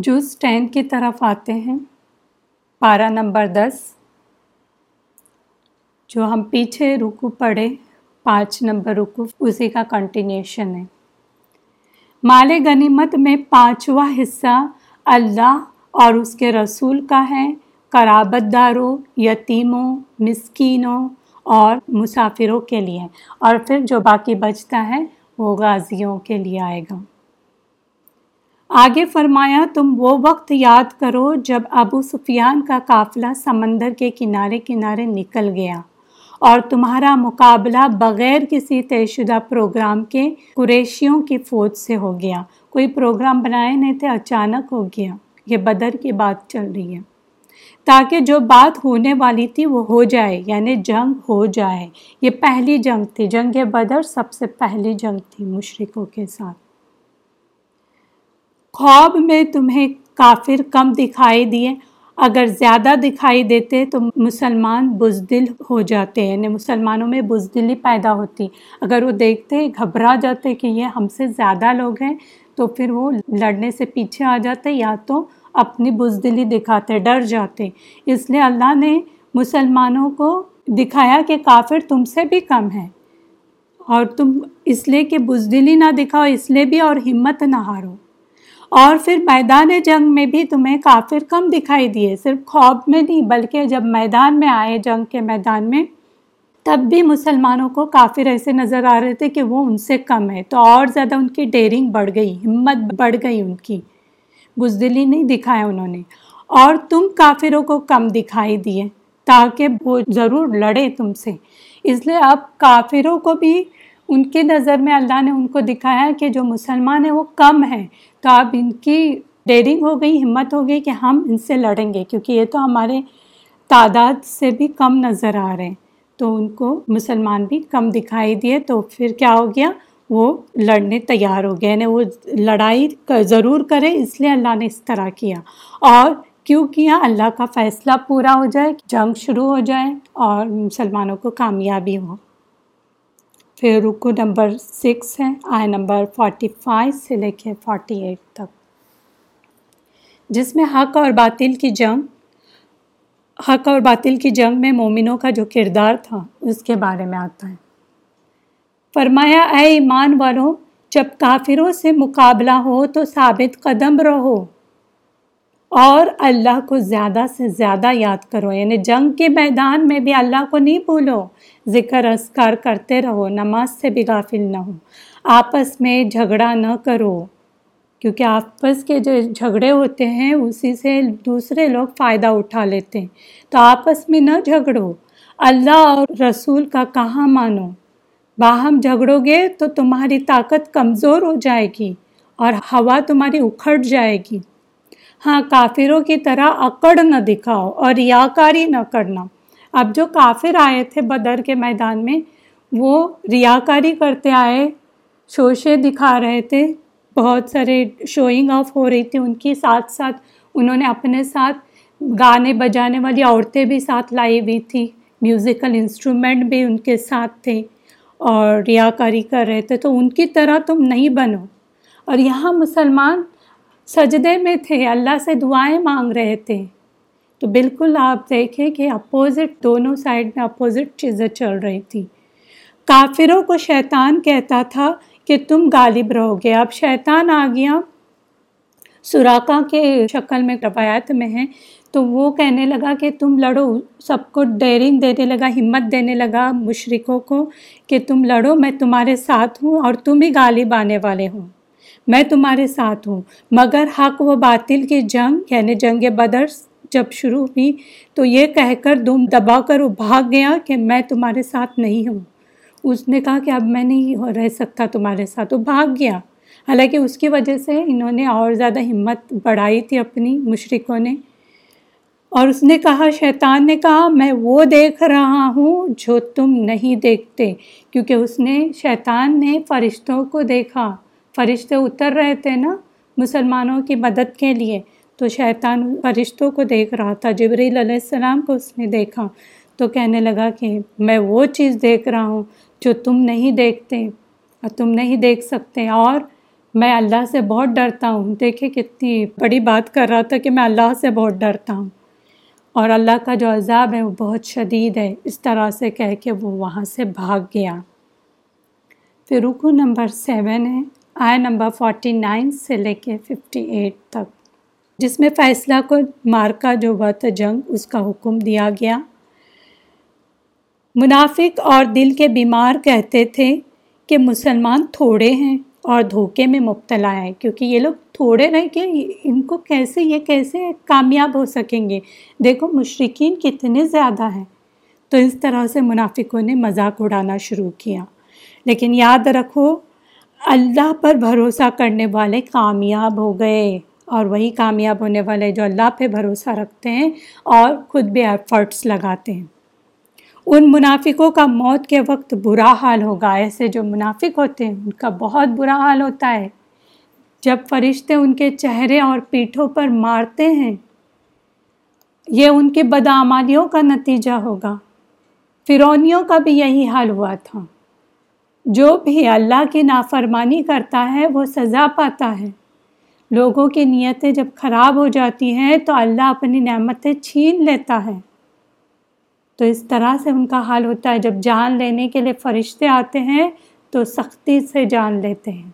جز ٹین کی طرف آتے ہیں۔ پارہ نمبر دس۔ جو ہم پیچھے رکو پڑھے، پانچ نمبر رکو، اسی کا کنٹینیوشن ہے۔ مال غنیمت میں پانچواں حصہ اللہ اور اس کے رسول کا ہے۔ قرابت داروں یتیموں، مسکینوں اور مسافروں کے لیے۔ اور پھر جو باقی بچتا ہے، وہ غازیوں کے لیے آئے گا۔ آگے فرمایا، تم وہ وقت یاد کرو جب ابو سفیان کا قافلہ سمندر کے کنارے کنارے نکل گیا اور تمہارا مقابلہ بغیر کسی طے شدہ پروگرام کے قریشیوں کی فوج سے ہو گیا۔ کوئی پروگرام بنائے نہیں تھے، اچانک ہو گیا۔ یہ بدر کی بات چل رہی ہے۔ تاکہ جو بات ہونے والی تھی وہ ہو جائے یعنی جنگ ہو جائے۔ یہ پہلی جنگ تھی۔ جنگ بدر سب سے پہلی جنگ تھی مشرقوں کے ساتھ۔ خواب میں تمہیں کافر کم دکھائی دیے۔ اگر زیادہ دکھائی دیتے تو مسلمان بزدل ہو جاتے یعنی مسلمانوں میں بزدلی پیدا ہوتی۔ اگر وہ دیکھتے، گھبرا جاتے کہ یہ ہم سے زیادہ لوگ ہیں، تو پھر وہ لڑنے سے پیچھے آ جاتے یا تو اپنی بزدلی دکھاتے، ڈر جاتے۔ اس لیے اللہ نے مسلمانوں کو دکھایا کہ کافر تم سے بھی کم ہے اور تم اس لیے کہ بزدلی نہ دکھاؤ، اس لیے بھی اور ہمت نہ ہارو۔ اور پھر میدان جنگ میں بھی تمہیں کافر کم دکھائی دیے، صرف خواب میں نہیں، بلکہ جب میدان میں آئے جنگ کے میدان میں، تب بھی مسلمانوں کو کافر ایسے نظر آ رہے تھے کہ وہ ان سے کم ہے۔ تو اور زیادہ ان کی ڈیرنگ بڑھ گئی، ہمت بڑھ گئی ان کی۔ بزدلی نہیں دکھایا انہوں نے۔ اور تم کافروں کو کم دکھائی دیے، تاکہ وہ ضرور لڑے تم سے۔ اس لیے اب کافروں کو بھی ان کی نظر میں اللہ نے ان کو دکھایا کہ جو مسلمان ہیں وہ کم ہیں۔ تو اب ان کی ڈیرنگ ہو گئی، ہمت ہو گئی کہ ہم ان سے لڑیں گے، کیونکہ یہ تو ہمارے تعداد سے بھی کم نظر آ رہے ہیں۔ تو ان کو مسلمان بھی کم دکھائی دیے، تو پھر کیا ہو گیا؟ وہ لڑنے تیار ہو گئے یعنی وہ لڑائی ضرور کرے، اس لیے اللہ نے اس طرح کیا۔ اور کیوں کیا؟ اللہ کا فیصلہ پورا ہو جائے، جنگ شروع ہو جائے اور مسلمانوں کو کامیابی ہو۔ پھر رکو نمبر سکس ہے، آئے نمبر فورٹی فائیو سے لے کے فورٹی ایٹ تک۔ جس میں حق اور باطل کی جنگ، حق اور باطل کی جنگ میں مومنوں کا جو کردار تھا، اس کے بارے میں آتا ہے۔ فرمایا، اے ایمان والوں جب کافروں سے مقابلہ ہو تو ثابت قدم رہو۔ اور اللہ کو زیادہ سے زیادہ یاد کرو۔ یعنی جنگ کے میدان میں بھی اللہ کو نہیں بھولو۔ ذکر اسکار کرتے رہو، نماز سے بھی غافل نہ ہو۔ آپس میں جھگڑا نہ کرو۔ کیونکہ آپس کے جو جھگڑے ہوتے ہیں، اسی سے دوسرے لوگ فائدہ اٹھا لیتے ہیں۔ تو آپس میں نہ جھگڑو۔ اللہ اور رسول کا کہاں مانو۔ باہم جھگڑو گے تو تمہاری طاقت کمزور ہو جائے گی اور ہوا تمہاری اکھڑ جائے گی۔ ہاں کافروں کی طرح اکڑ نہ دکھاؤ اور ریاکاری نہ کرنا۔ اب جو کافر آئے تھے بدر کے میدان میں، وہ ریاکاری کرتے آئے شوشے دکھا رہے تھے۔ بہت سارے شوئنگ آف ہو رہی تھی ان کی۔ ساتھ ساتھ انہوں نے اپنے ساتھ گانے بجانے والی عورتیں بھی ساتھ لائی ہوئی تھی۔ میوزیکل انسٹرومنٹ بھی ان کے ساتھ تھے اور ریاکاری کر رہے تھے۔ تو ان کی طرح تم نہیں بنو۔ اور یہاں مسلمان سجدے میں تھے، اللہ سے دعائیں مانگ رہے تھے۔ تو بالکل آپ دیکھیں کہ اپوزٹ دونوں سائڈ میں اپوزٹ چیزیں چل رہی تھی کافروں کو شیطان کہتا تھا کہ تم غالب رہو گے۔ اب شیطان آ گیا۔ سوراخا کے شکل میں روایت میں ہیں تو وہ کہنے لگا کہ تم لڑو۔ سب کو ڈیرنگ دینے لگا، ہمت دینے لگا مشرقوں کو کہ تم لڑو، میں تمہارے ساتھ ہوں اور تم ہی غالب آنے والے ہوں۔ میں تمہارے ساتھ ہوں۔ مگر حق و باطل کی جنگ یعنی جنگ بدر جب شروع ہوئی، تو یہ کہہ کر دم دبا کر وہ بھاگ گیا کہ میں تمہارے ساتھ نہیں ہوں۔ اس نے کہا کہ اب میں نہیں رہ سکتا تمہارے ساتھ۔ وہ بھاگ گیا۔ حالانکہ اس کی وجہ سے انہوں نے اور زیادہ ہمت بڑھائی تھی اپنی مشرقوں نے۔ اور اس نے کہا، شیطان نے کہا، میں وہ دیکھ رہا ہوں جو تم نہیں دیکھتے۔ کیونکہ اس نے، شیطان نے فرشتوں کو دیکھا۔ فرشتے اتر رہے تھے نا مسلمانوں کی مدد کے لیے، تو شیطان فرشتوں کو دیکھ رہا تھا، جبریل علیہ السلام کو اس نے دیکھا، تو کہنے لگا کہ میں وہ چیز دیکھ رہا ہوں جو تم نہیں دیکھتے، اور تم نہیں دیکھ سکتے، اور میں اللہ سے بہت ڈرتا ہوں۔ دیکھے کتنی بڑی بات کر رہا تھا کہ میں اللہ سے بہت ڈرتا ہوں۔ اور اللہ کا جو عذاب ہے وہ بہت شدید ہے، اس طرح سے کہہ کے وہ وہاں سے بھاگ گیا۔ پھر رکو نمبر سیون ہے۔ آیا نمبر فورٹی نائن سے لے کے ففٹی ایٹ تک۔ جس میں فیصلہ کو مارکا جو ہوا تھا جنگ، اس کا حکم دیا گیا۔ منافق اور دل کے بیمار کہتے تھے کہ مسلمان تھوڑے ہیں اور دھوکے میں مبتلا ہے کیونکہ یہ لوگ تھوڑے رہ کے ان کو کیسے، یہ کیسے کامیاب ہو سکیں گے؟ دیکھو، مشرقین کتنے زیادہ ہیں۔ تو اس طرح سے منافقوں نے مذاق اڑانا شروع کیا۔ لیکن یاد رکھو اللہ پر بھروسہ کرنے والے کامیاب ہو گئے۔ اور وہی کامیاب ہونے والے جو اللہ پہ بھروسہ رکھتے ہیں اور خود بھی ایفرٹس لگاتے ہیں۔ ان منافقوں کا موت کے وقت برا حال ہوگا۔ ایسے جو منافق ہوتے ہیں، ان کا بہت برا حال ہوتا ہے۔ جب فرشتے ان کے چہرے اور پیٹھوں پر مارتے ہیں، یہ ان کے بدعمالیوں کا نتیجہ ہوگا۔ فرونیوں کا بھی یہی حال ہوا تھا۔ جو بھی اللہ کی نافرمانی کرتا ہے، وہ سزا پاتا ہے۔ لوگوں کی نیتیں جب خراب ہو جاتی ہیں، تو اللہ اپنی نعمتیں چھین لیتا ہے۔ تو اس طرح سے ان کا حال ہوتا ہے۔ جب جان لینے کے لیے فرشتے آتے ہیں، تو سختی سے جان لیتے ہیں۔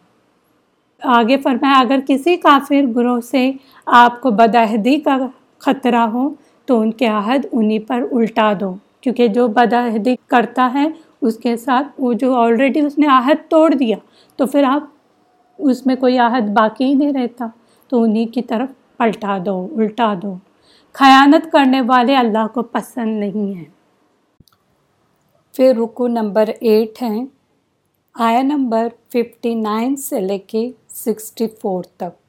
آگے فرمایا، اگر کسی کافر گروہ سے آپ کو بدعہدی کا خطرہ ہو، تو ان کے عہد انہی پر الٹا دو۔ کیونکہ جو بدعہدی کرتا ہے اس کے ساتھ وہ جو آلریڈی اس نے عہد توڑ دیا، تو پھر آپ اس میں کوئی عہد باقی ہی نہیں رہتا۔ تو انہی کی طرف پلٹا دو، الٹا دو۔ خیانت کرنے والے اللہ کو پسند نہیں ہیں۔ پھر رکو نمبر ایٹ ہیں۔ آیا نمبر ففٹی نائن سے لے کے سکسٹی فور تک،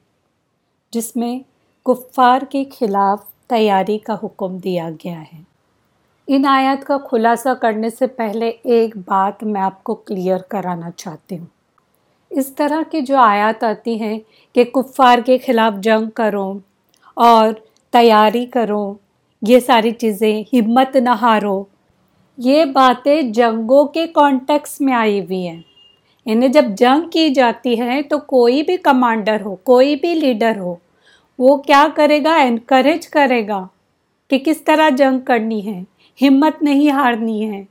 جس میں کفار کے خلاف تیاری کا حکم دیا گیا ہے۔ ان آیات کا خلاصہ کرنے سے پہلے ایک بات میں آپ کو کلیئر کرانا چاہتی ہوں۔ اس طرح کی جو آیات آتی ہیں کہ کفار کے خلاف جنگ کرو اور تیاری کرو، یہ ساری چیزیں ہمت نہ ہارو، یہ باتیں جنگوں کے کانٹیکس میں آئی ہوئی ہیں۔ یعنی جب جنگ کی جاتی ہے تو کوئی بھی کمانڈر ہو، کوئی بھی لیڈر ہو، وہ کیا کرے گا؟ انکریج کرے گا کہ کس طرح جنگ کرنی ہے۔ ہمت نہیں ہارنی ہے۔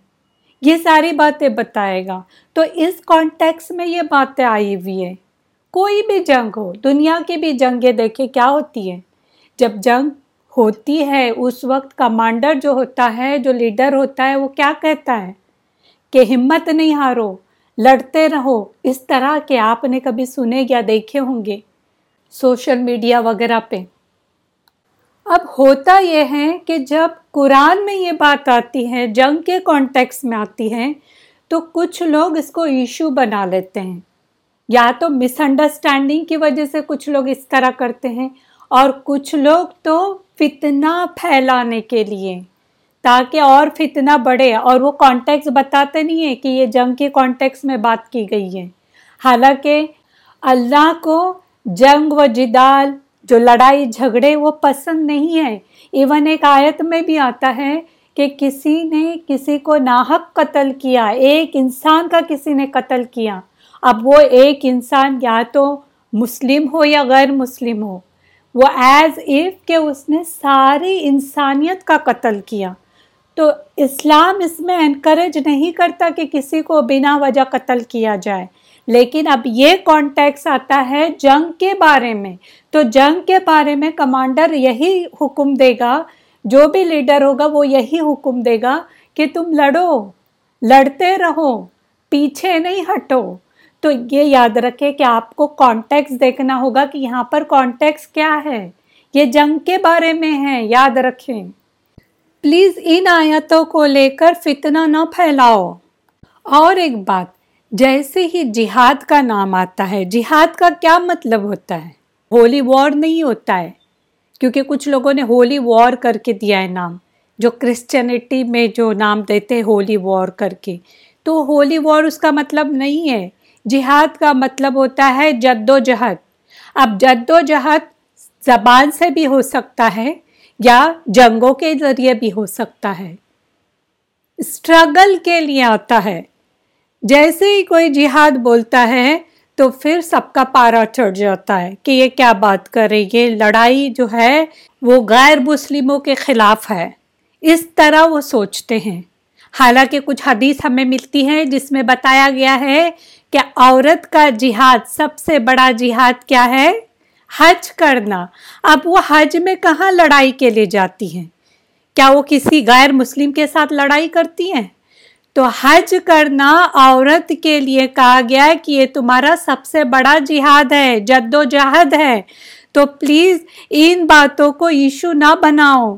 یہ ساری باتیں بتائے گا۔ تو اس کانٹیکس میں یہ باتیں آئی ہوئی ہیں۔ کوئی بھی جنگ ہو، دنیا کی بھی جنگیں دیکھیں کیا ہوتی ہیں۔ جب جنگ ہوتی ہے، اس وقت کمانڈر جو ہوتا ہے، جو لیڈر ہوتا ہے، وہ کیا کہتا ہے؟ کہ ہمت نہیں ہارو، لڑتے رہو۔ اس طرح کے آپ نے کبھی سنے یا دیکھے ہوں گے؟ سوشل میڈیا وغیرہ پہ۔ اب ہوتا یہ ہے کہ جب قرآن میں یہ بات آتی ہے، جنگ کے کانٹیکس میں آتی ہے، تو کچھ لوگ اس کو ایشو بنا لیتے ہیں۔ یا تو مس انڈرسٹینڈنگ کی وجہ سے کچھ لوگ اس طرح کرتے ہیں، اور کچھ لوگ تو فتنہ پھیلانے کے لیے، تاکہ اور فتنہ بڑھے۔ اور وہ کانٹیکس بتاتے نہیں ہیں کہ یہ جنگ کے کانٹیکس میں بات کی گئی ہے۔ حالانکہ اللہ کو جنگ و جدال جو لڑائی جھگڑے وہ پسند نہیں ہے ایون ایک آیت میں بھی آتا ہے کہ کسی نے کسی کو ناحق قتل کیا، ایک انسان کا کسی نے قتل کیا۔ اب وہ ایک انسان یا تو مسلم ہو یا غیر مسلم ہو۔ وہ ایز ایف کہ اس نے ساری انسانیت کا قتل کیا۔ تو اسلام اس میں انکریج نہیں کرتا کہ کسی کو بنا وجہ قتل کیا جائے۔ لیکن اب یہ کانٹیکس آتا ہے جنگ کے بارے میں۔ تو جنگ کے بارے میں کمانڈر یہی حکم دے گا، جو بھی لیڈر ہوگا وہ یہی حکم دے گا کہ تم لڑو، لڑتے رہو، پیچھے نہیں ہٹو۔ تو یہ یاد رکھے کہ آپ کو کانٹیکس دیکھنا ہوگا کہ یہاں پر کانٹیکس کیا ہے۔ یہ جنگ کے بارے میں ہے، یاد رکھیں۔ پلیز ان آیتوں کو لے کر فتنہ نہ پھیلاؤ۔ اور ایک بات جیسے ہی جہاد کا نام آتا ہے، جہاد کا کیا مطلب ہوتا ہے؟ ہولی وار نہیں ہوتا ہے، کیونکہ کچھ لوگوں نے ہولی وار کر کے دیا ہے نام، جو کرسچینٹی میں جو نام دیتے ہولی وار کر کے۔ تو ہولی وار اس کا مطلب نہیں ہے۔ جہاد کا مطلب ہوتا ہے جد و جہد اب جد و جہد زبان سے بھی ہو سکتا ہے یا جنگوں کے ذریعے بھی ہو سکتا ہے۔ اسٹرگل کے لیے آتا ہے۔ جیسے ہی کوئی جہاد بولتا ہے تو پھر سب کا پارا چڑھ جاتا ہے کہ یہ کیا بات کر رہی یہ لڑائی جو ہے وہ غیر مسلموں کے خلاف ہے۔ اس طرح وہ سوچتے ہیں۔ حالانکہ کچھ حدیث ہمیں ملتی ہے جس میں بتایا گیا ہے کہ عورت کا جہاد سب سے بڑا جہاد کیا ہے؟ حج کرنا۔ اب وہ حج میں کہاں لڑائی کے لیے جاتی ہیں؟ کیا وہ کسی غیر مسلم کے ساتھ لڑائی کرتی ہیں؟ تو حج کرنا عورت کے لیے کہا گیا ہے کہ یہ تمہارا سب سے بڑا جہاد ہے جد و جہد ہے۔ تو پلیز ان باتوں کو ایشو نہ بناؤ۔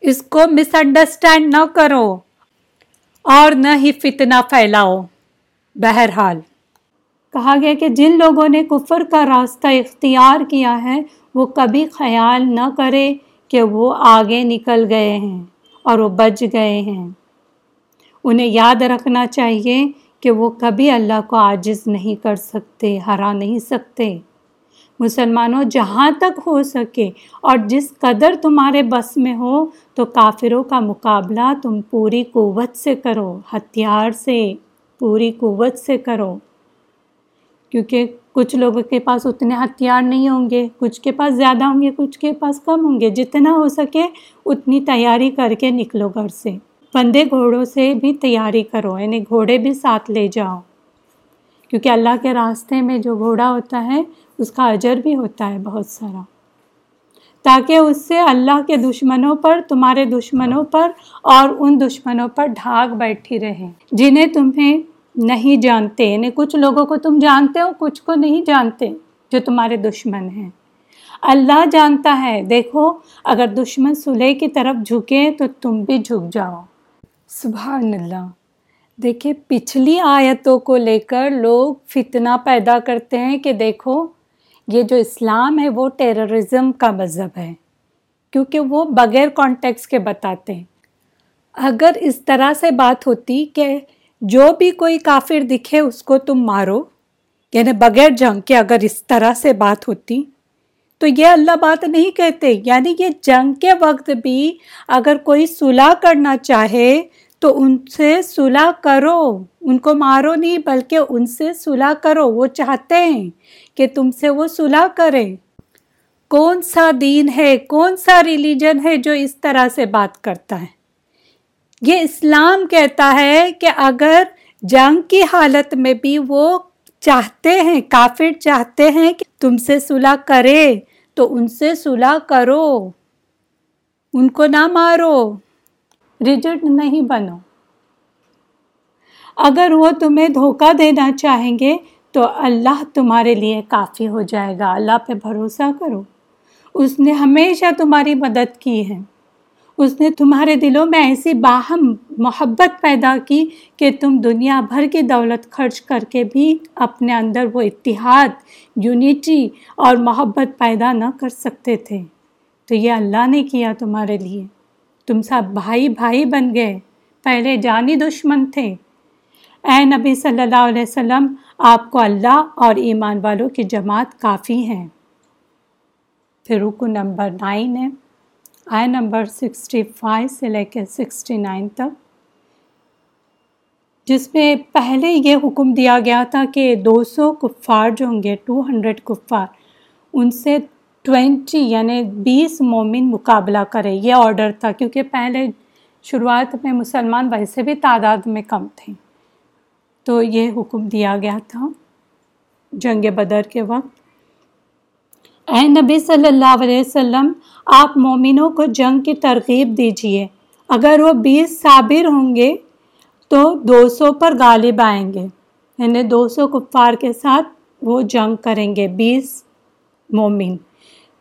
اس کو مس انڈرسٹینڈ نہ کرو۔ اور نہ ہی فتنہ پھیلاؤ۔ بہرحال۔ کہا گیا کہ جن لوگوں نے کفر کا راستہ اختیار کیا ہے، وہ کبھی خیال نہ کرے کہ وہ آگے نکل گئے ہیں اور وہ بچ گئے ہیں۔ انہیں یاد رکھنا چاہیے کہ وہ کبھی اللہ کو عاجز نہیں کر سکتے، ہرا نہیں سکتے۔ مسلمانوں جہاں تک ہو سکے اور جس قدر تمہارے بس میں ہو، تو کافروں کا مقابلہ تم پوری قوت سے کرو، ہتھیار سے پوری قوت سے کرو۔ کیونکہ کچھ لوگوں کے پاس اتنے ہتھیار نہیں ہوں گے، کچھ کے پاس زیادہ ہوں گے، کچھ کے پاس کم ہوں گے۔ جتنا ہو سکے، اتنی تیاری کر کے نکلو گھر سے۔ بندے گھوڑوں سے بھی تیاری کرو یعنی گھوڑے بھی ساتھ لے جاؤ۔ کیونکہ اللہ کے راستے میں جو گھوڑا ہوتا ہے، اس کا اجر بھی ہوتا ہے بہت سارا۔ تاکہ اس سے اللہ کے دشمنوں پر، تمہارے دشمنوں پر اور ان دشمنوں پر ڈھاک بیٹھی رہے۔ جنہیں تمہیں نہیں جانتے یعنی کچھ لوگوں کو تم جانتے ہو، کچھ کو نہیں جانتے جو تمہارے دشمن ہیں۔ اللہ جانتا ہے، دیکھو، اگر دشمن سلح کی طرف جھکے تو تم بھی جھک جاؤ۔ سبحان اللہ دیکھیں، پچھلی آیتوں کو لے کر لوگ فتنہ پیدا کرتے ہیں کہ دیکھو، یہ جو اسلام ہے، وہ ٹیررزم کا مذہب ہے۔ کیونکہ وہ بغیر کانٹیکس کے بتاتے ہیں۔ اگر اس طرح سے بات ہوتی کہ جو بھی کوئی کافر دکھے، اس کو تم مارو یعنی بغیر جنگ کے اگر اس طرح سے بات ہوتی، تو یہ اللہ بات نہیں کہتے۔ یعنی یہ جنگ کے وقت بھی اگر کوئی صلح کرنا چاہے تو ان سے صلح کرو۔ ان کو مارو نہیں، بلکہ ان سے صلح کرو۔ وہ چاہتے ہیں کہ تم سے وہ صلح کرے۔ کون سا دین ہے، کون سا ریلیجن ہے جو اس طرح سے بات کرتا ہے؟ یہ اسلام کہتا ہے کہ اگر جنگ کی حالت میں بھی وہ چاہتے ہیں، کافر چاہتے ہیں کہ تم سے صلح کرے، تو ان سے صلح کرو۔ ان کو نہ مارو۔ ریجڈ نہیں بنو۔ اگر وہ تمہیں دھوکہ دینا چاہیں گے تو اللہ تمہارے لیے کافی ہو جائے گا۔ اللہ پہ بھروسہ کرو۔ اس نے ہمیشہ تمہاری مدد کی ہے۔ اس نے تمہارے دلوں میں ایسی باہم محبت پیدا کی کہ تم دنیا بھر کی دولت خرچ کر کے بھی اپنے اندر وہ اتحاد یونیٹی اور محبت پیدا نہ کر سکتے تھے۔ تو یہ اللہ نے کیا تمہارے لیے۔ تم سب بھائی بھائی بن گئے۔ پہلے جانی دشمن تھے۔ اے نبی صلی اللہ علیہ وسلم، آپ کو اللہ اور ایمان والوں کی جماعت کافی ہیں پھر رکو نمبر نائن ہے۔ آئے نمبر سکسٹی فائیو سے لے کے سکسٹی نائن تک۔ جس میں پہلے یہ حکم دیا گیا تھا کہ دو سو کفار جو ہوں گے ٹو ہنڈریڈ کفار، ان سے ٹوینٹی یعنی بیس مومن مقابلہ کرے، یہ آرڈر تھا، کیونکہ پہلے شروعات میں مسلمان ویسے بھی تعداد میں کم تھے۔ تو یہ حکم دیا گیا تھا جنگ بدر کے وقت۔ اے نبی صلی اللہ علیہ وسلم، آپ مومنوں کو جنگ کی ترغیب دیجیے اگر وہ بیس صابر ہوں گے تو دو سو پر غالب آئیں گے۔ یعنی دو سو کفار کے ساتھ وہ جنگ کریں گے، بیس مومن۔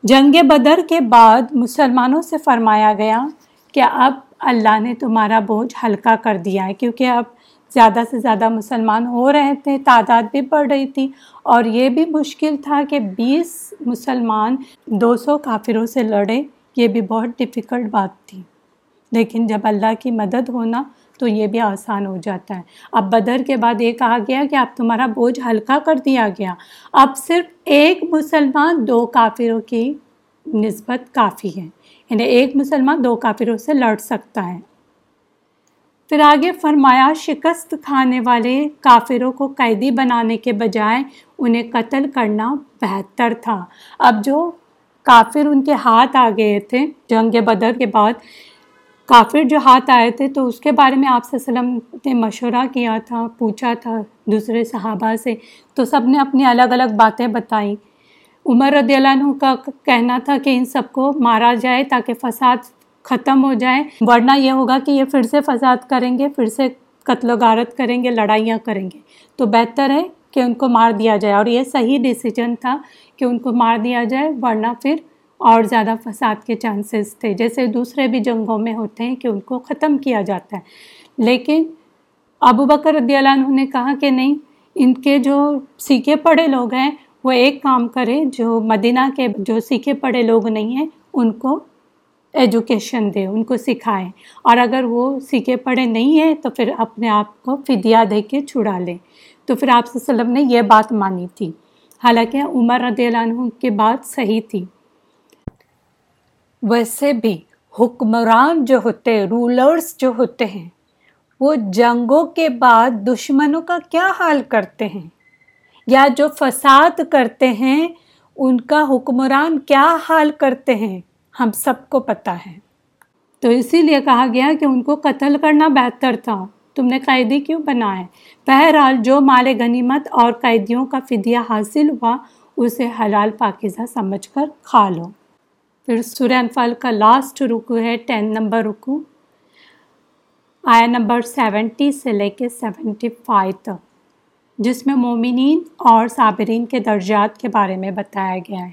جنگ بدر کے بعد مسلمانوں سے فرمایا گیا کہ اب اللہ نے تمہارا بوجھ ہلکا کر دیا ہے، کیونکہ اب زیادہ سے زیادہ مسلمان ہو رہے تھے، تعداد بھی بڑھ رہی تھی۔ اور یہ بھی مشکل تھا کہ بیس مسلمان دو سو کافروں سے لڑے، یہ بھی بہت ڈفیکلٹ بات تھی۔ لیکن جب اللہ کی مدد ہونا تو یہ بھی آسان ہو جاتا ہے۔ اب بدر کے بعد یہ کہا گیا کہ اب تمہارا بوجھ ہلکا کر دیا گیا۔ اب صرف ایک مسلمان دو کافروں کی نسبت کافی ہے۔ یعنی ایک مسلمان دو کافروں سے لڑ سکتا ہے۔ پھر آگے فرمایا، شکست کھانے والے کافروں کو قیدی بنانے کے بجائے انہیں قتل کرنا بہتر تھا۔ اب جو کافر ان کے ہاتھ آ گئے تھے جنگ بدر کے بعد کافر جو ہاتھ آئے تھے تو اس کے بارے میں آپ وسلم نے مشورہ کیا تھا، پوچھا تھا دوسرے صحابہ سے، تو سب نے اپنی الگ الگ باتیں بتائیں۔ عمر رضی اللہ عنہ کا کہنا تھا کہ ان سب کو مارا جائے تاکہ فساد ختم ہو جائے، ورنہ یہ ہوگا کہ یہ پھر سے فساد کریں گے، پھر سے قتل و غارت کریں گے، لڑائیاں کریں گے۔ تو بہتر ہے کہ ان کو مار دیا جائے اور یہ صحیح ڈیسیجن تھا کہ ان کو مار دیا جائے، ورنہ پھر اور زیادہ فساد کے چانسز تھے۔ جیسے دوسرے بھی جنگوں میں ہوتے ہیں کہ ان کو ختم کیا جاتا ہے۔ لیکن ابو بکر رضی اللہ عنہ نے کہا کہ نہیں، ان کے جو سیکھے پڑے لوگ ہیں، وہ ایک کام کرے جو مدینہ کے جو سیکھے پڑے لوگ نہیں ہیں، ان کو ایجوکیشن دے ان کو سکھائیں۔ اور اگر وہ سیکھے پڑے نہیں ہیں، تو پھر اپنے آپ کو فدیہ دے کے چھڑا لیں۔ تو پھر آپ وسلم نے یہ بات مانی تھی۔ حالانکہ عمر رضی اللہ عنہ کی بات صحیح تھی۔ ویسے بھی حکمران جو ہوتے رولرز جو ہوتے ہیں، وہ جنگوں کے بعد دشمنوں کا کیا حال کرتے ہیں؟ یا جو فساد کرتے ہیں، ان کا حکمران کیا حال کرتے ہیں؟ ہم سب کو پتہ ہے۔ تو اسی لیے کہا گیا کہ ان کو قتل کرنا بہتر تھا۔ تم نے قیدی کیوں بنائے بہرحال جو مال غنیمت اور قیدیوں کا فدیہ حاصل ہوا، اسے حلال پاکیزہ سمجھ کر کھا لو۔ پھر سورہ انفال کا لاسٹ رکو ہے ٹین نمبر رکو۔ آیا نمبر سیونٹی سے لے کے سیونٹی فائیو تک۔ جس میں مومنین اور صابرین کے درجات کے بارے میں بتایا گیا ہے۔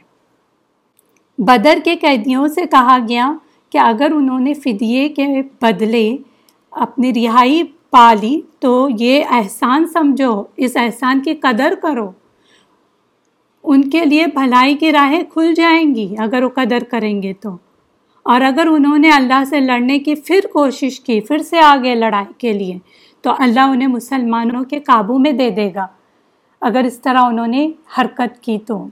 بدر کے قیدیوں سے کہا گیا کہ اگر انہوں نے فدیے کے بدلے اپنی رہائی پا لی تو یہ احسان سمجھو، اس احسان کی قدر کرو۔ ان کے لیے بھلائی کی راہیں کھل جائیں گی اگر وہ قدر کریں گے تو۔ اور اگر انہوں نے اللہ سے لڑنے کی پھر کوشش کی، پھر سے آگے لڑائی کے لیے، تو اللہ انہیں مسلمانوں کے قابو میں دے دے گا۔ اگر اس طرح انہوں نے حرکت کی تو۔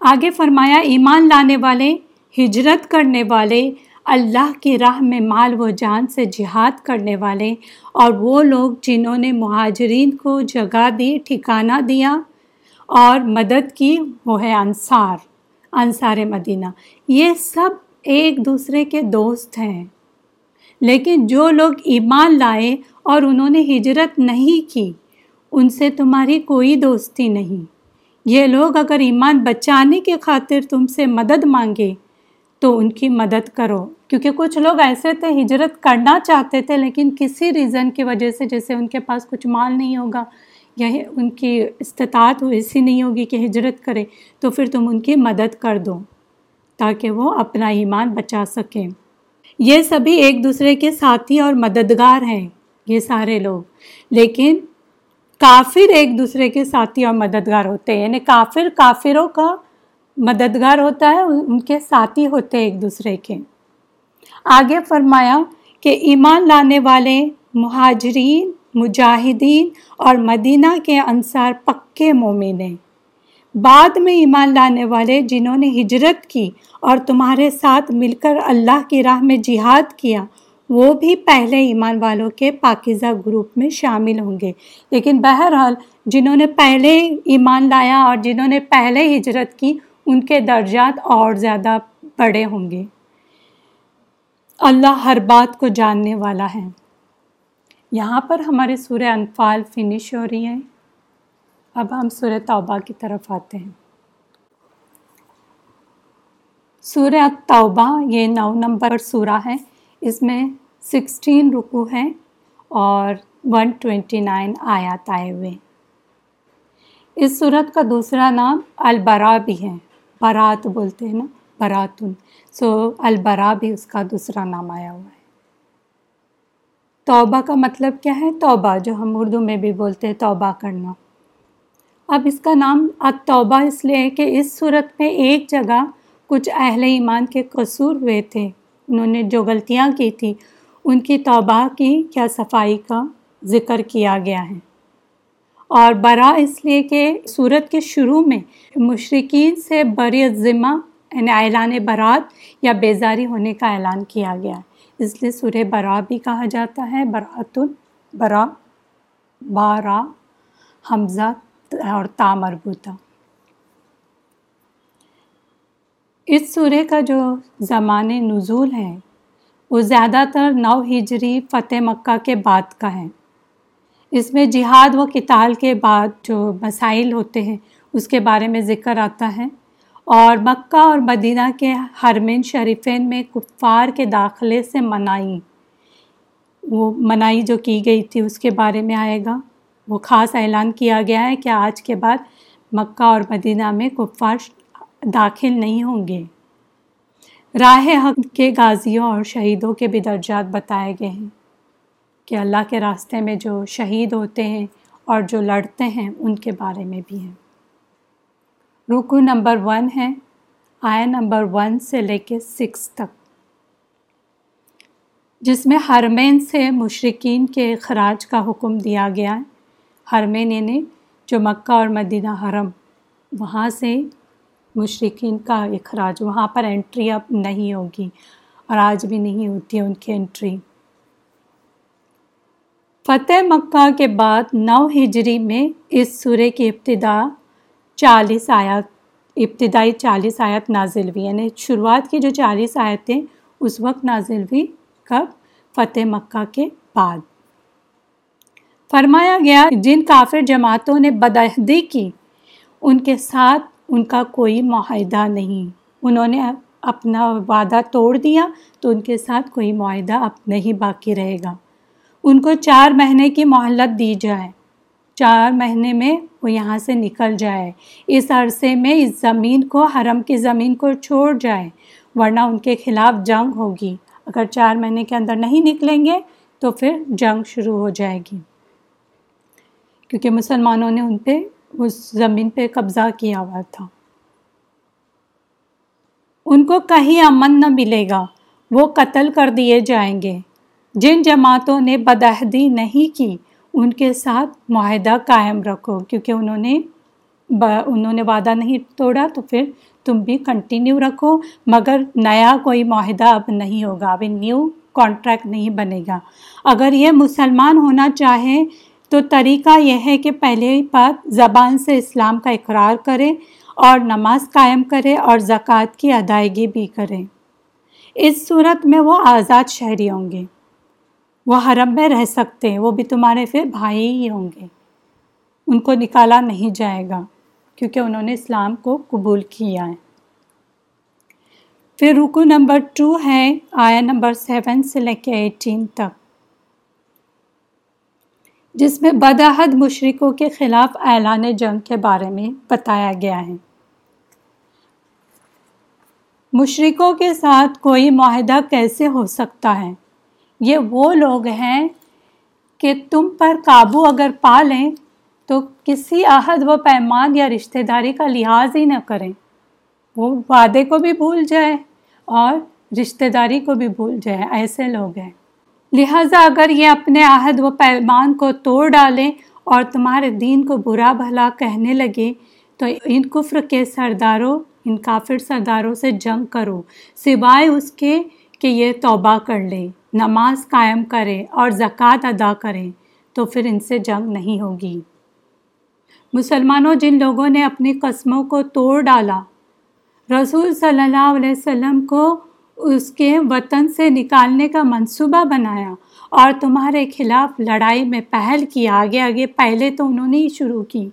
آگے فرمایا، ایمان لانے والے، ہجرت کرنے والے، اللہ کی راہ میں مال و جان سے جہاد کرنے والے اور وہ لوگ جنہوں نے مہاجرین کو جگہ دی، ٹھکانہ دیا۔ اور مدد کی وہ ہے انصار انصار مدینہ۔ یہ سب ایک دوسرے کے دوست ہیں۔ لیکن جو لوگ ایمان لائے اور انہوں نے ہجرت نہیں کی، ان سے تمہاری کوئی دوستی نہیں۔ یہ لوگ اگر ایمان بچانے کے خاطر تم سے مدد مانگے، تو ان کی مدد کرو۔ کیونکہ کچھ لوگ ایسے تھے، ہجرت کرنا چاہتے تھے، لیکن کسی ریزن کی وجہ سے، جیسے ان کے پاس کچھ مال نہیں ہوگا یا ان کی استطاعت ایسی نہیں ہوگی کہ ہجرت کرے، تو پھر تم ان کی مدد کر دو تاکہ وہ اپنا ایمان بچا سکیں۔ یہ سبھی ایک دوسرے کے ساتھی اور مددگار ہیں، یہ سارے لوگ۔ لیکن کافر ایک دوسرے کے ساتھی اور مددگار ہوتے ہیں یعنی کافر کافروں کا مددگار ہوتا ہے، ان کے ساتھی ہوتے ایک دوسرے کے۔ آگے فرمایا کہ ایمان لانے والے مہاجرین مجاہدین اور مدینہ کے انصار پکے مومن ہیں۔ بعد میں ایمان لانے والے جنہوں نے ہجرت کی اور تمہارے ساتھ مل کر اللہ کی راہ میں جہاد کیا، وہ بھی پہلے ایمان والوں کے پاکیزہ گروپ میں شامل ہوں گے۔ لیکن بہرحال جنہوں نے پہلے ایمان لایا اور جنہوں نے پہلے ہجرت کی، ان کے درجات اور زیادہ بڑے ہوں گے۔ اللہ ہر بات کو جاننے والا ہے۔ یہاں پر ہمارے سورہ انفال فنش ہو رہی ہے اب ہم سورہ توبہ کی طرف آتے ہیں۔ سورہ توبہ یہ نو نمبر سورہ ہے۔ اس میں سکسٹین رکو ہیں اور ون ٹوینٹی نائن آیات آئے ہوئے اس صورت کا دوسرا نام البرا بھی ہے۔ برات بولتے ہیں نا براتن سو البرا بھی اس کا دوسرا نام آیا ہوا ہے۔ توبہ کا مطلب کیا ہے؟ توبہ، جو ہم اردو میں بھی بولتے ہیں، توبہ کرنا۔ اب اس کا نام توبہ اس لیے ہے کہ اس صورت میں ایک جگہ کچھ اہل ایمان کے قصور ہوئے تھے۔ انہوں نے جو غلطیاں کی تھی، ان کی توبہ کی یا صفائی کا ذکر کیا گیا ہے۔ اور برا اس لیے کہ صورت کے شروع میں مشرقین سے بری ذمہ یعنی اعلان برات یا بیزاری ہونے کا اعلان کیا گیا۔ ہے اس لیے سورہ برا بھی کہا جاتا ہے۔ برات برا بارا، حمزہ اور تا مربوطہ۔ اس سورہ کا جو زمان نزول ہے، وہ زیادہ تر نو ہجری فتح مکہ کے بعد کا ہے۔ اس میں جہاد و کتال کے بعد جو مسائل ہوتے ہیں، اس کے بارے میں ذکر آتا ہے۔ اور مکہ اور مدینہ کے حرمین شریفین میں کفار کے داخلے سے منائی۔ وہ منائی جو کی گئی تھی، اس کے بارے میں آئے گا۔ وہ خاص اعلان کیا گیا ہے کہ آج کے بعد مکہ اور مدینہ میں کفار داخل نہیں ہوں گے۔ راہ حق کے غازیوں اور شہیدوں کے بھی درجات بتائے گئے ہیں کہ اللہ کے راستے میں جو شہید ہوتے ہیں اور جو لڑتے ہیں، ان کے بارے میں بھی ہیں۔ رکو نمبر ون ہے آیا نمبر ون سے لے کے سکس تک۔ جس میں حرمین سے مشرقین کے اخراج کا حکم دیا گیا ہے۔ حرمین یعنی جو مکہ اور مدینہ حرم، وہاں سے مشرقین کا اخراج، وہاں پر انٹری اب نہیں ہوگی اور آج بھی نہیں ہوتی ہے ان کی انٹری فتح مکہ کے بعد نو ہجری میں اس سورے کی ابتدا چالیس آیات، ابتدائی چالیس آیت نازل ہوئی یعنی شروعات کی جو چالیس آیتیں اس وقت نازل ہوئی، کب؟ فتح مکہ کے بعد۔ فرمایا گیا، جن کافر جماعتوں نے بدہدی کی، ان کے ساتھ ان کا کوئی معاہدہ نہیں۔ انہوں نے اپنا وعدہ توڑ دیا تو ان کے ساتھ کوئی معاہدہ اب نہیں باقی رہے گا۔ ان کو چار مہینے کی مہلت دی جائے۔ چار مہینے میں وہ یہاں سے نکل جائے۔ اس عرصے میں اس زمین کو، حرم کی زمین کو چھوڑ جائے ورنہ ان کے خلاف جنگ ہوگی۔ اگر چار مہینے کے اندر نہیں نکلیں گے تو پھر جنگ شروع ہو جائے گی۔ کیونکہ مسلمانوں نے ان پہ، اس زمین پہ قبضہ کیا ہوا تھا۔ ان کو کہیں امن نہ ملے گا، وہ قتل کر دیے جائیں گے۔ جن جماعتوں نے بدہدی نہیں کی ان کے ساتھ معاہدہ قائم رکھو، کیونکہ انہوں نے انہوں نے وعدہ نہیں توڑا تو پھر تم بھی کنٹینیو رکھو۔ مگر نیا کوئی معاہدہ اب نہیں ہوگا ابھی نیو کانٹریکٹ نہیں بنے گا۔ اگر یہ مسلمان ہونا چاہیں تو طریقہ یہ ہے کہ پہلے بات زبان سے اسلام کا اقرار کرے اور نماز قائم کرے اور زکوٰۃ کی ادائیگی بھی کرے۔ اس صورت میں وہ آزاد شہری ہوں گے۔ وہ حرم میں رہ سکتے ہیں، وہ بھی تمہارے پھر بھائی ہی ہوں گے۔ ان کو نکالا نہیں جائے گا کیونکہ انہوں نے اسلام کو قبول کیا ہے۔ پھر رکو نمبر ٹو ہے آیا نمبر سیون سے لے کے ایٹین تک۔ جس میں بدعہد مشرقوں کے خلاف اعلان جنگ کے بارے میں بتایا گیا ہے۔ مشرقوں کے ساتھ کوئی معاہدہ کیسے ہو سکتا ہے؟ یہ وہ لوگ ہیں کہ تم پر قابو اگر پا لیں تو کسی عہد و پیمان یا رشتہ داری کا لحاظ ہی نہ کریں۔ وہ وعدے کو بھی بھول جائے اور رشتہ داری کو بھی بھول جائے۔ ایسے لوگ ہیں۔ لہٰذا اگر یہ اپنے عہد و پیمان کو توڑ ڈالیں اور تمہارے دین کو برا بھلا کہنے لگے تو ان کفر کے سرداروں، ان کافر سرداروں سے جنگ کرو۔ سوائے اس کے کہ یہ توبہ کر لے، نماز قائم کرے اور زکوٰۃ ادا کریں تو پھر ان سے جنگ نہیں ہوگی۔ مسلمانوں، جن لوگوں نے اپنی قسموں کو توڑ ڈالا، رسول صلی اللہ علیہ وسلم کو اس کے وطن سے نکالنے کا منصوبہ بنایا اور تمہارے خلاف لڑائی میں پہل کی۔ آگے آگے، پہلے تو انہوں نے ہی شروع کی۔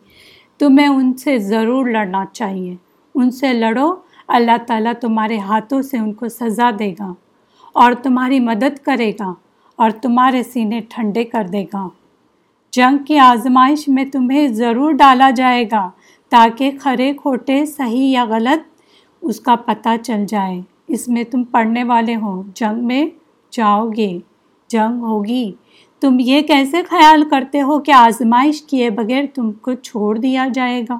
تمہیں ان سے ضرور لڑنا چاہیے۔ ان سے لڑو، اللہ تعالیٰ تمہارے ہاتھوں سے ان کو سزا دے گا۔ اور تمہاری مدد کرے گا اور تمہارے سینے ٹھنڈے کر دے گا۔ جنگ کی آزمائش میں تمہیں ضرور ڈالا جائے گا تاکہ کھرے کھوٹے، صحیح یا غلط، اس کا پتہ چل جائے۔ اس میں تم پڑھنے والے ہو۔ جنگ میں جاؤ گے۔ جنگ ہوگی۔ تم یہ کیسے خیال کرتے ہو کہ آزمائش کیے بغیر تم کو چھوڑ دیا جائے گا؟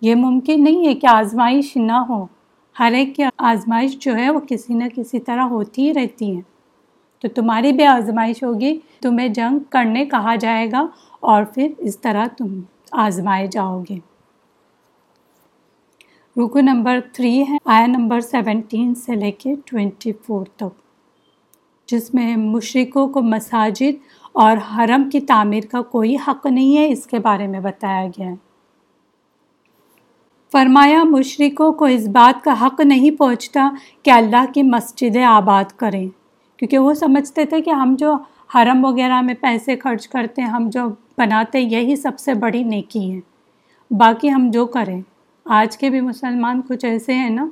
یہ ممکن نہیں ہے کہ آزمائش نہ ہو۔ ہر ایک کی آزمائش جو ہے وہ کسی نہ کسی طرح ہوتی ہی رہتی ہے تو تمہاری بھی آزمائش ہوگی، تمہیں جنگ کرنے کہا جائے گا اور پھر اس طرح تم آزمائے جاؤ گے۔ رکو نمبر تھری ہے آیا نمبر سیونٹین سے لے کے ٹوینٹی فور تک۔ جس میں مشرقوں کو مساجد اور حرم کی تعمیر کا کوئی حق نہیں ہے، اس کے بارے میں بتایا گیا ہے۔ فرمایا مشرقوں کو اس بات کا حق نہیں پہنچتا کہ اللہ کی مسجدیں آباد کریں۔ کیونکہ وہ سمجھتے تھے کہ ہم جو حرم وغیرہ میں پیسے خرچ کرتے ہیں، ہم جو بناتے یہی سب سے بڑی نیکی ہے باقی ہم جو کریں۔ آج کے بھی مسلمان کچھ ایسے ہیں نا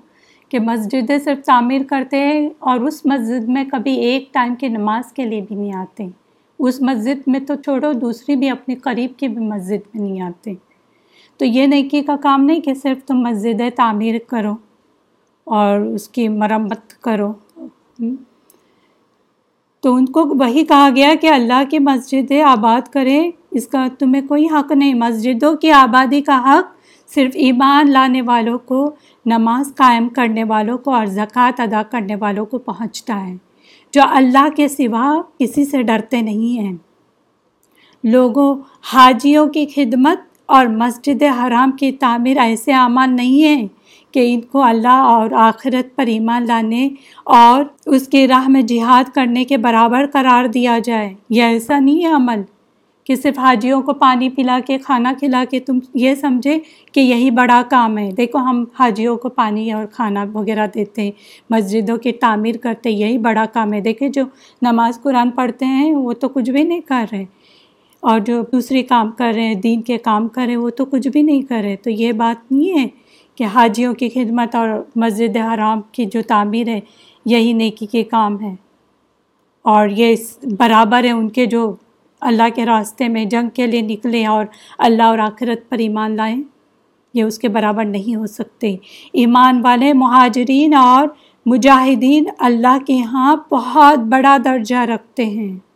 کہ مسجدیں صرف تعمیر کرتے ہیں اور اس مسجد میں کبھی ایک ٹائم کی نماز کے لیے بھی نہیں آتے۔ اس مسجد میں تو چھوڑو، دوسری بھی اپنی قریب کی بھی مسجد میں نہیں آتے۔ تو یہ نیکی کا کام نہیں کہ صرف تم مسجدیں تعمیر کرو اور اس کی مرمت کرو۔ تو ان کو وہی کہا گیا کہ اللہ کی مسجدیں آباد کریں، اس کا تمہیں کوئی حق نہیں۔ مسجدوں کی آبادی کا حق صرف ایمان لانے والوں کو، نماز قائم کرنے والوں کو اور زکوٰۃ ادا کرنے والوں کو پہنچتا ہے۔ جو اللہ کے سوا کسی سے ڈرتے نہیں ہیں۔ لوگوں، حاجیوں کی خدمت اور مسجد حرام کی تعمیر ایسے امان نہیں ہیں کہ ان کو اللہ اور آخرت پر ایمان لانے اور اس کے راہ میں جہاد کرنے کے برابر قرار دیا جائے۔ یہ ایسا نہیں ہے عمل کہ صرف حاجیوں کو پانی پلا کے، کھانا کھلا کے تم یہ سمجھے کہ یہی بڑا کام ہے۔ دیکھو ہم حاجیوں کو پانی اور کھانا وغیرہ دیتے ہیں، مسجدوں کی تعمیر کرتے، یہی بڑا کام ہے۔ دیکھیں جو نماز قرآن پڑھتے ہیں، وہ تو کچھ بھی نہیں کر رہے۔ اور جو دوسری کام کر رہے ہیں، دین کے کام کر رہے ہیں، وہ تو کچھ بھی نہیں کر رہے۔ تو یہ بات نہیں ہے کہ حاجیوں کی خدمت اور مسجد حرام کی جو تعمیر ہے، یہی نیکی کے کام ہے اور یہ برابر ہے ان کے جو اللہ کے راستے میں جنگ کے لیے نکلیں اور اللہ اور آخرت پر ایمان لائیں، یہ اس کے برابر نہیں ہو سکتے۔ ایمان والے مہاجرین اور مجاہدین اللہ کے ہاں بہت بڑا درجہ رکھتے ہیں۔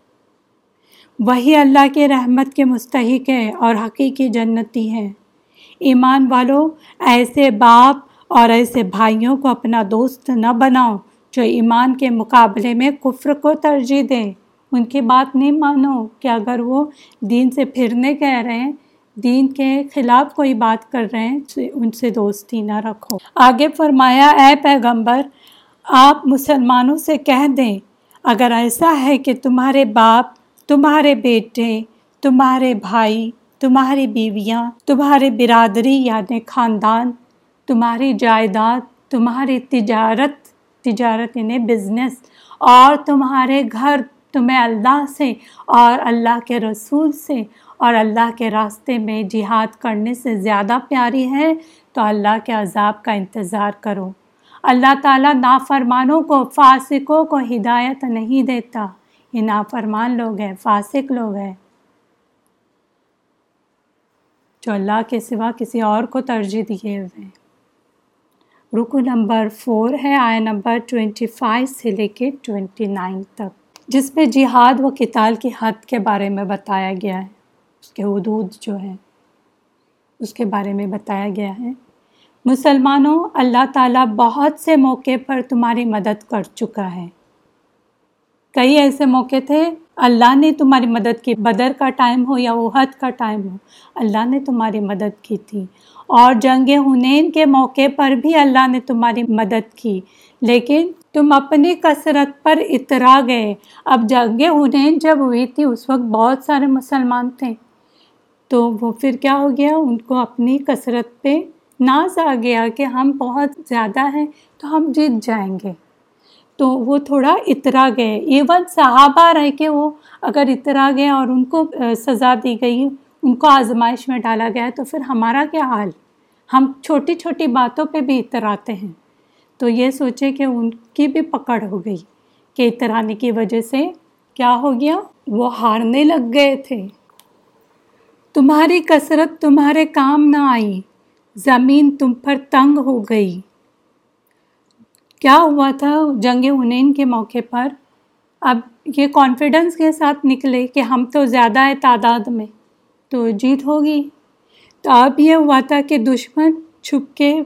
وہی اللہ کے رحمت کے مستحق ہے اور حقیقی جنتی ہے ایمان والوں ایسے باپ اور ایسے بھائیوں کو اپنا دوست نہ بناؤ جو ایمان کے مقابلے میں کفر کو ترجیح دیں۔ ان کی بات نہیں مانو کہ اگر وہ دین سے پھرنے کہہ رہے ہیں، دین کے خلاف کوئی بات کر رہے ہیں ان سے دوستی نہ رکھو۔ آگے فرمایا، اے پیغمبر، آپ مسلمانوں سے کہہ دیں، اگر ایسا ہے کہ تمہارے باپ تمہارے بیٹے، تمہارے بھائی، تمہاری بیویاں تمہاری برادری یعنی خاندان، تمہاری جائیداد، تمہاری تجارت تجارت یعنی بزنس اور تمہارے گھر تمہیں اللہ سے اور اللہ کے رسول سے اور اللہ کے راستے میں جہاد کرنے سے زیادہ پیاری ہے، تو اللہ کے عذاب کا انتظار کرو۔ اللہ تعالیٰ نافرمانوں کو، فاسقوں کو ہدایت نہیں دیتا۔ یہ نافرمان لوگ ہیں، فاسق لوگ ہیں۔ جو اللہ کے سوا کسی اور کو ترجیح دیے ہوئے رکو نمبر فور ہے آئے نمبر ٹوینٹی فائیو سے لے کے ٹوینٹی نائن تک۔ جس میں جہاد و کتال کی حد کے بارے میں بتایا گیا ہے۔ اس کے حدود جو ہے اس کے بارے میں بتایا گیا ہے۔ مسلمانوں، اللہ تعالیٰ بہت سے موقع پر تمہاری مدد کر چکا ہے۔ کئی ایسے موقع تھے، اللہ نے تمہاری مدد کی، بدر کا ٹائم ہو یا وحد کا ٹائم ہو، اللہ نے تمہاری مدد کی تھی۔ اور جنگ ہنین کے موقع پر بھی اللہ نے تمہاری مدد کی۔ لیکن تم اپنی کثرت پر اترا گئے۔ اب جنگ ہنین جب ہوئی تھی، اس وقت بہت سارے مسلمان تھے۔ تو وہ پھر کیا ہو گیا؟ ان کو اپنی کثرت پہ ناز آ گیا کہ ہم بہت زیادہ ہیں تو ہم جیت جائیں گے۔ تو وہ تھوڑا اترا گئے۔ ایون صحابہ رہ کے وہ اگر اترا گئے اور ان کو سزا دی گئی، ان کو آزمائش میں ڈالا گیا، تو پھر ہمارا کیا حال؟ ہم چھوٹی چھوٹی باتوں پہ بھی اتراتے ہیں۔ تو یہ سوچے کہ ان کی بھی پکڑ ہو گئی کہ اترانے کی وجہ سے کیا ہو گیا؟ وہ ہارنے لگ گئے تھے۔ تمہاری کثرت تمہارے کام نہ آئی، زمین تم پر تنگ ہو گئی۔ کیا ہوا تھا جنگ ہنین کے موقع پر؟ اب یہ کانفیڈنس کے ساتھ نکلے کہ ہم تو زیادہ ہے تعداد میں۔ تو جیت ہوگی۔ تو اب یہ ہوا تھا کہ دشمن چھپ کے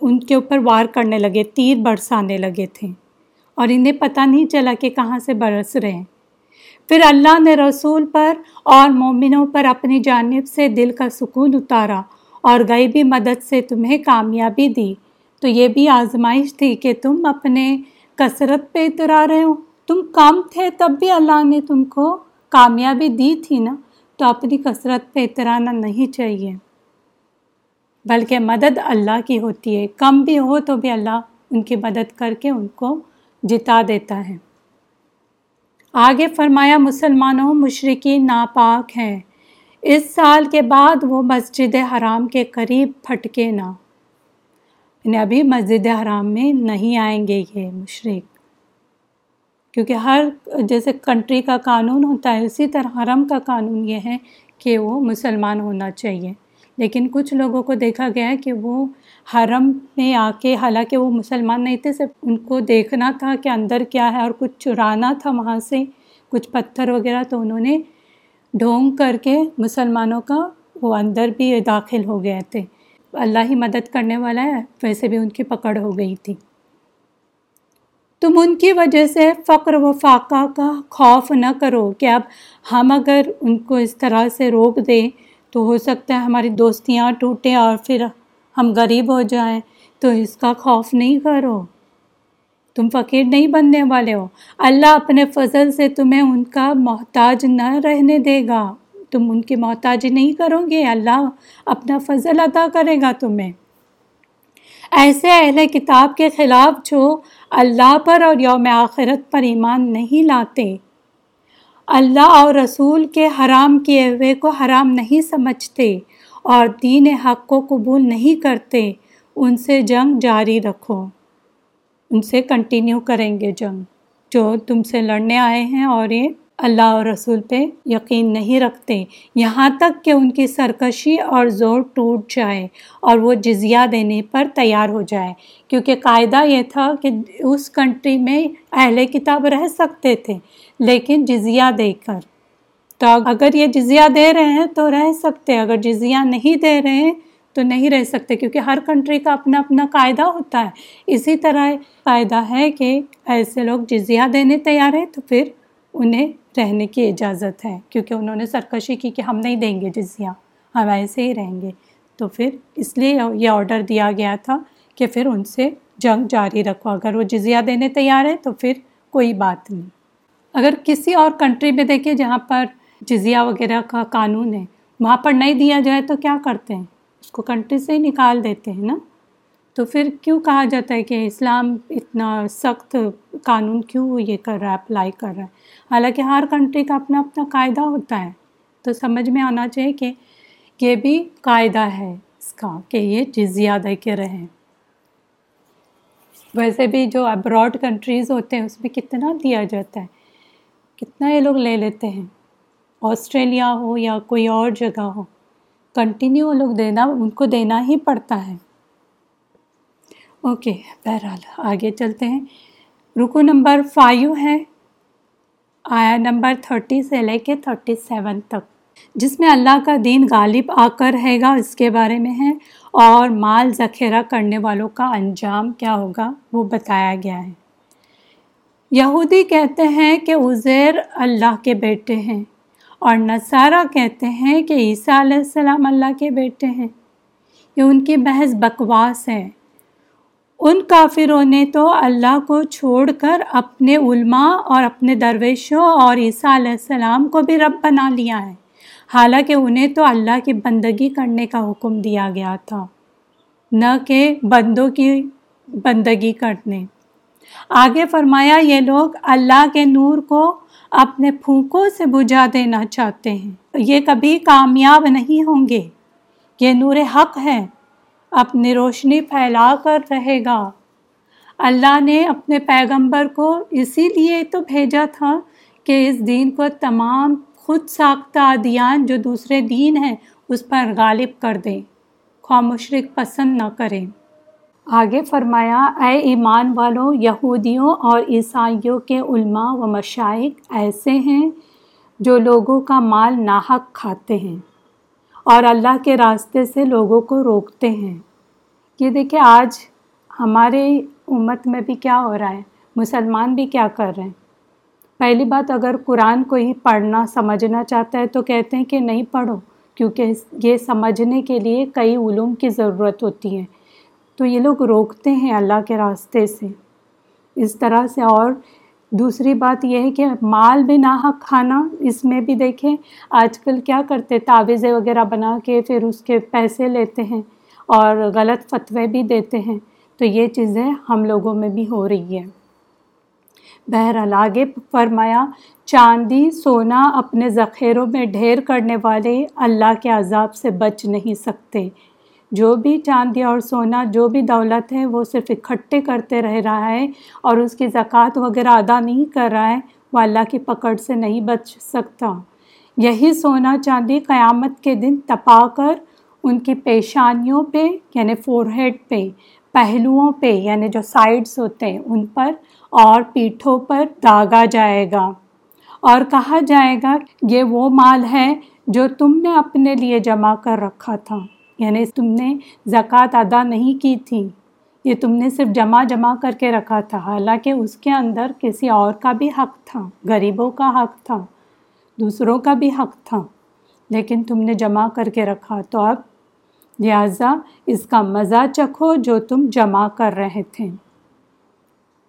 ان کے اوپر وار کرنے لگے، تیر برسانے لگے تھے۔ اور انہیں پتہ نہیں چلا کہ کہاں سے برس رہے ہیں۔ پھر اللہ نے رسول پر اور مومنوں پر اپنی جانب سے دل کا سکون اتارا اور غیبی مدد سے تمہیں کامیابی دی۔ تو یہ بھی آزمائش تھی کہ تم اپنے کثرت پہ اترا رہے ہو۔ تم کم تھے تب بھی اللہ نے تم کو کامیابی دی تھی نا؟ تو اپنی کثرت پہ اترانا نہیں چاہیے۔ بلکہ مدد اللہ کی ہوتی ہے۔ کم بھی ہو تو بھی اللہ ان کی مدد کر کے ان کو جتا دیتا ہے۔ آگے فرمایا، مسلمانوں مشرقی ناپاک ہیں۔ اس سال کے بعد وہ مسجد حرام کے قریب پھٹکے نہ یعنی ابھی مسجد حرام میں نہیں آئیں گے یہ مشرق کیونکہ ہر جیسے کنٹری کا قانون ہوتا ہے، اسی طرح حرم کا قانون یہ ہے کہ وہ مسلمان ہونا چاہیے۔ لیکن کچھ لوگوں کو دیکھا گیا ہے کہ وہ حرم میں آ کے، حالانکہ وہ مسلمان نہیں تھے، صرف ان کو دیکھنا تھا کہ اندر کیا ہے اور کچھ چرانا تھا وہاں سے، کچھ پتھر وغیرہ، تو انہوں نے ڈھونگ کر کے مسلمانوں کا وہ اندر بھی داخل ہو گئے تھے۔ اللہ ہی مدد کرنے والا ہے، ویسے بھی ان کی پکڑ ہو گئی تھی۔ تم ان کی وجہ سے فقر و فاقہ کا خوف نہ کرو کہ اب ہم اگر ان کو اس طرح سے روک دیں تو ہو سکتا ہے ہماری دوستیاں ٹوٹیں اور پھر ہم غریب ہو جائیں۔ تو اس کا خوف نہیں کرو۔ تم فقیر نہیں بننے والے ہو۔ اللہ اپنے فضل سے تمہیں ان کا محتاج نہ رہنے دے گا۔ تم ان کی محتاج نہیں کرو گے۔ اللہ اپنا فضل ادا کرے گا تمہیں۔ ایسے اہل کتاب کے خلاف جو اللہ پر اور یوم آخرت پر ایمان نہیں لاتے، اللہ اور رسول کے حرام کیے ہوئے کو حرام نہیں سمجھتے اور دین حق کو قبول نہیں کرتے، ان سے جنگ جاری رکھو۔ ان سے کنٹینیو کریں گے جنگ۔ جو تم سے لڑنے آئے ہیں اور یہ اللہ اور رسول پہ یقین نہیں رکھتے۔ یہاں تک کہ ان کی سرکشی اور زور ٹوٹ جائے اور وہ جزیہ دینے پر تیار ہو جائے۔ کیونکہ قاعدہ یہ تھا کہ اس کنٹری میں اہل کتاب رہ سکتے تھے، لیکن جزیہ دے کر۔ تو اگر یہ جزیہ دے رہے ہیں تو رہ سکتے، اگر جزیہ نہیں دے رہے ہیں تو نہیں رہ سکتے، کیونکہ ہر کنٹری کا اپنا اپنا قاعدہ ہوتا ہے۔ اسی طرح قاعدہ ہے کہ ایسے لوگ جزیہ دینے تیار ہیں تو پھر انہیں رہنے کی اجازت ہے، کیونکہ انہوں نے سرکشی کی کہ ہم نہیں دیں گے جزیہ، ہم ایسے ہی رہیں گے۔ تو پھر اس لیے یہ آڈر دیا گیا تھا کہ پھر ان سے جنگ جاری رکھو۔ اگر وہ جزیہ دینے تیار ہے تو پھر کوئی بات نہیں۔ اگر کسی اور کنٹری میں دیکھیں جہاں پر جزیہ وغیرہ کا قانون ہے، وہاں پر نہیں دیا جائے تو کیا کرتے ہیں؟ اس کو کنٹری سے ہی نکال دیتے ہیں نا؟ تو پھر کیوں کہا جاتا ہے کہ اسلام اتنا سخت قانون کیوں یہ کر رہا ہے اپلائی کر رہا ہے؟ حالانکہ ہر کنٹری کا اپنا اپنا قاعدہ ہوتا ہے۔ تو سمجھ میں آنا چاہیے کہ یہ بھی قاعدہ ہے اس کا کہ یہ جزیہ دے کے رہیں ویسے بھی جو ابراڈ کنٹریز ہوتے ہیں، اس میں کتنا دیا جاتا ہے؟ کتنا یہ لوگ لے لیتے ہیں؟ آسٹریلیا ہو یا کوئی اور جگہ ہو کنٹینیو لوگ دینا، ان کو دینا ہی پڑتا ہے۔ اوکے، بہرحال آگے چلتے ہیں۔ رکو نمبر فائیو ہے۔ آیا نمبر تھرٹی سے لے کے تھرٹی سیون تک۔ جس میں اللہ کا دین غالب آ کر رہے گا، اس کے بارے میں ہے۔ اور مال ذخیرہ کرنے والوں کا انجام کیا ہوگا، وہ بتایا گیا ہے۔ یہودی کہتے ہیں کہ عزیر اللہ کے بیٹے ہیں۔ اور نصارہ کہتے ہیں کہ عیسیٰ علیہ السلام اللہ کے بیٹے ہیں۔ یہ ان کی محض بکواس ہے۔ ان کافروں نے تو اللہ کو چھوڑ کر اپنے علماء اور اپنے درویشوں اور عیسیٰ علیہ السلام کو بھی رب بنا لیا ہے۔ حالانکہ انہیں تو اللہ کی بندگی کرنے کا حکم دیا گیا تھا، نہ کہ بندوں کی بندگی کرنے۔ آگے فرمایا، یہ لوگ اللہ کے نور کو اپنے پھونکوں سے بجھا دینا چاہتے ہیں۔ یہ کبھی کامیاب نہیں ہوں گے۔ یہ نور حق ہے۔ اپنی روشنی پھیلا کر رہے گا۔ اللہ نے اپنے پیغمبر کو اسی لیے تو بھیجا تھا کہ اس دین کو تمام خود ساختہ ادیان جو دوسرے دین ہیں، اس پر غالب کر دیں۔ خواہ مشرق پسند نہ کریں۔ آگے فرمایا، اے ایمان والوں یہودیوں اور عیسائیوں کے علماء و مشائق ایسے ہیں جو لوگوں کا مال ناحق کھاتے ہیں اور اللہ کے راستے سے لوگوں کو روکتے ہیں۔ یہ دیکھیں، آج ہمارے امت میں بھی کیا ہو رہا ہے؟ مسلمان بھی کیا کر رہے ہیں؟ پہلی بات، اگر قرآن کو ہی پڑھنا، سمجھنا چاہتا ہے تو کہتے ہیں کہ نہیں پڑھو، کیونکہ یہ سمجھنے کے لیے کئی علوم کی ضرورت ہوتی ہے۔ تو یہ لوگ روکتے ہیں اللہ کے راستے سے۔ اس طرح سے، اور دوسری بات یہ ہے کہ مال بھی ناحق کھانا، اس میں بھی دیکھیں، آج کل کیا کرتے تعویذیں وغیرہ بنا کے پھر اس کے پیسے لیتے ہیں۔ اور غلط فتوے بھی دیتے ہیں۔ تو یہ چیزیں ہم لوگوں میں بھی ہو رہی ہے بہرحال آگے فرمایا، چاندی سونا اپنے ذخیروں میں ڈھیر کرنے والے اللہ کے عذاب سے بچ نہیں سکتے۔ جو بھی چاندی اور سونا، جو بھی دولت ہے، وہ صرف اکٹھے کرتے رہ رہا ہے اور اس کی زکوٰۃ وغیرہ ادا نہیں کر رہا ہے، وہ اللہ کی پکڑ سے نہیں بچ سکتا۔ یہی سونا چاندی قیامت کے دن تپا کر ان کی پیشانیوں پہ یعنی فور ہیڈ پہ، پہلوؤں پہ یعنی جو سائڈس ہوتے ہیں، ان پر اور پیٹھوں پر داغا جائے گا۔ اور کہا جائے گا، یہ وہ مال ہے جو تم نے اپنے لیے جمع کر رکھا تھا۔ یعنی تم نے زکوٰۃ ادا نہیں کی تھی۔ یہ تم نے صرف جمع جمع کر کے رکھا تھا۔ حالانکہ اس کے اندر کسی اور کا بھی حق تھا۔ غریبوں کا حق تھا۔ دوسروں کا بھی حق تھا۔ لیکن تم نے جمع کر کے رکھا۔ تو اب لہٰذا اس کا مزہ چکھو جو تم جمع کر رہے تھے۔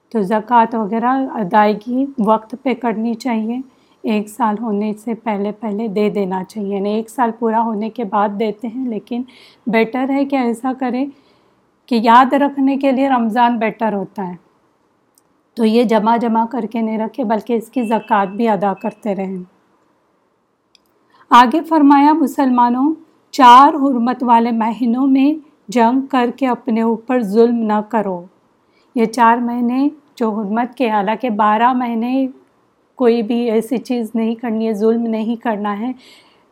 تو زکوٰۃ وغیرہ ادائیگی وقت پہ کرنی چاہیے۔ ایک سال ہونے سے پہلے پہلے دے دینا چاہیے۔ یعنی ایک سال پورا ہونے کے بعد دیتے ہیں، لیکن بیٹر ہے کہ ایسا کریں کہ یاد رکھنے کے لیے رمضان بیٹر ہوتا ہے۔ تو یہ جمع جمع کر کے نہیں رکھے، بلکہ اس کی زکوٰۃ بھی ادا کرتے رہیں۔ آگے فرمایا، مسلمانوں چار حرمت والے مہینوں میں جنگ کر کے اپنے اوپر ظلم نہ کرو۔ یہ چار مہینے جو حرمت کے، حالانکہ بارہ مہینے کوئی بھی ایسی چیز نہیں کرنی ہے، ظلم نہیں کرنا ہے۔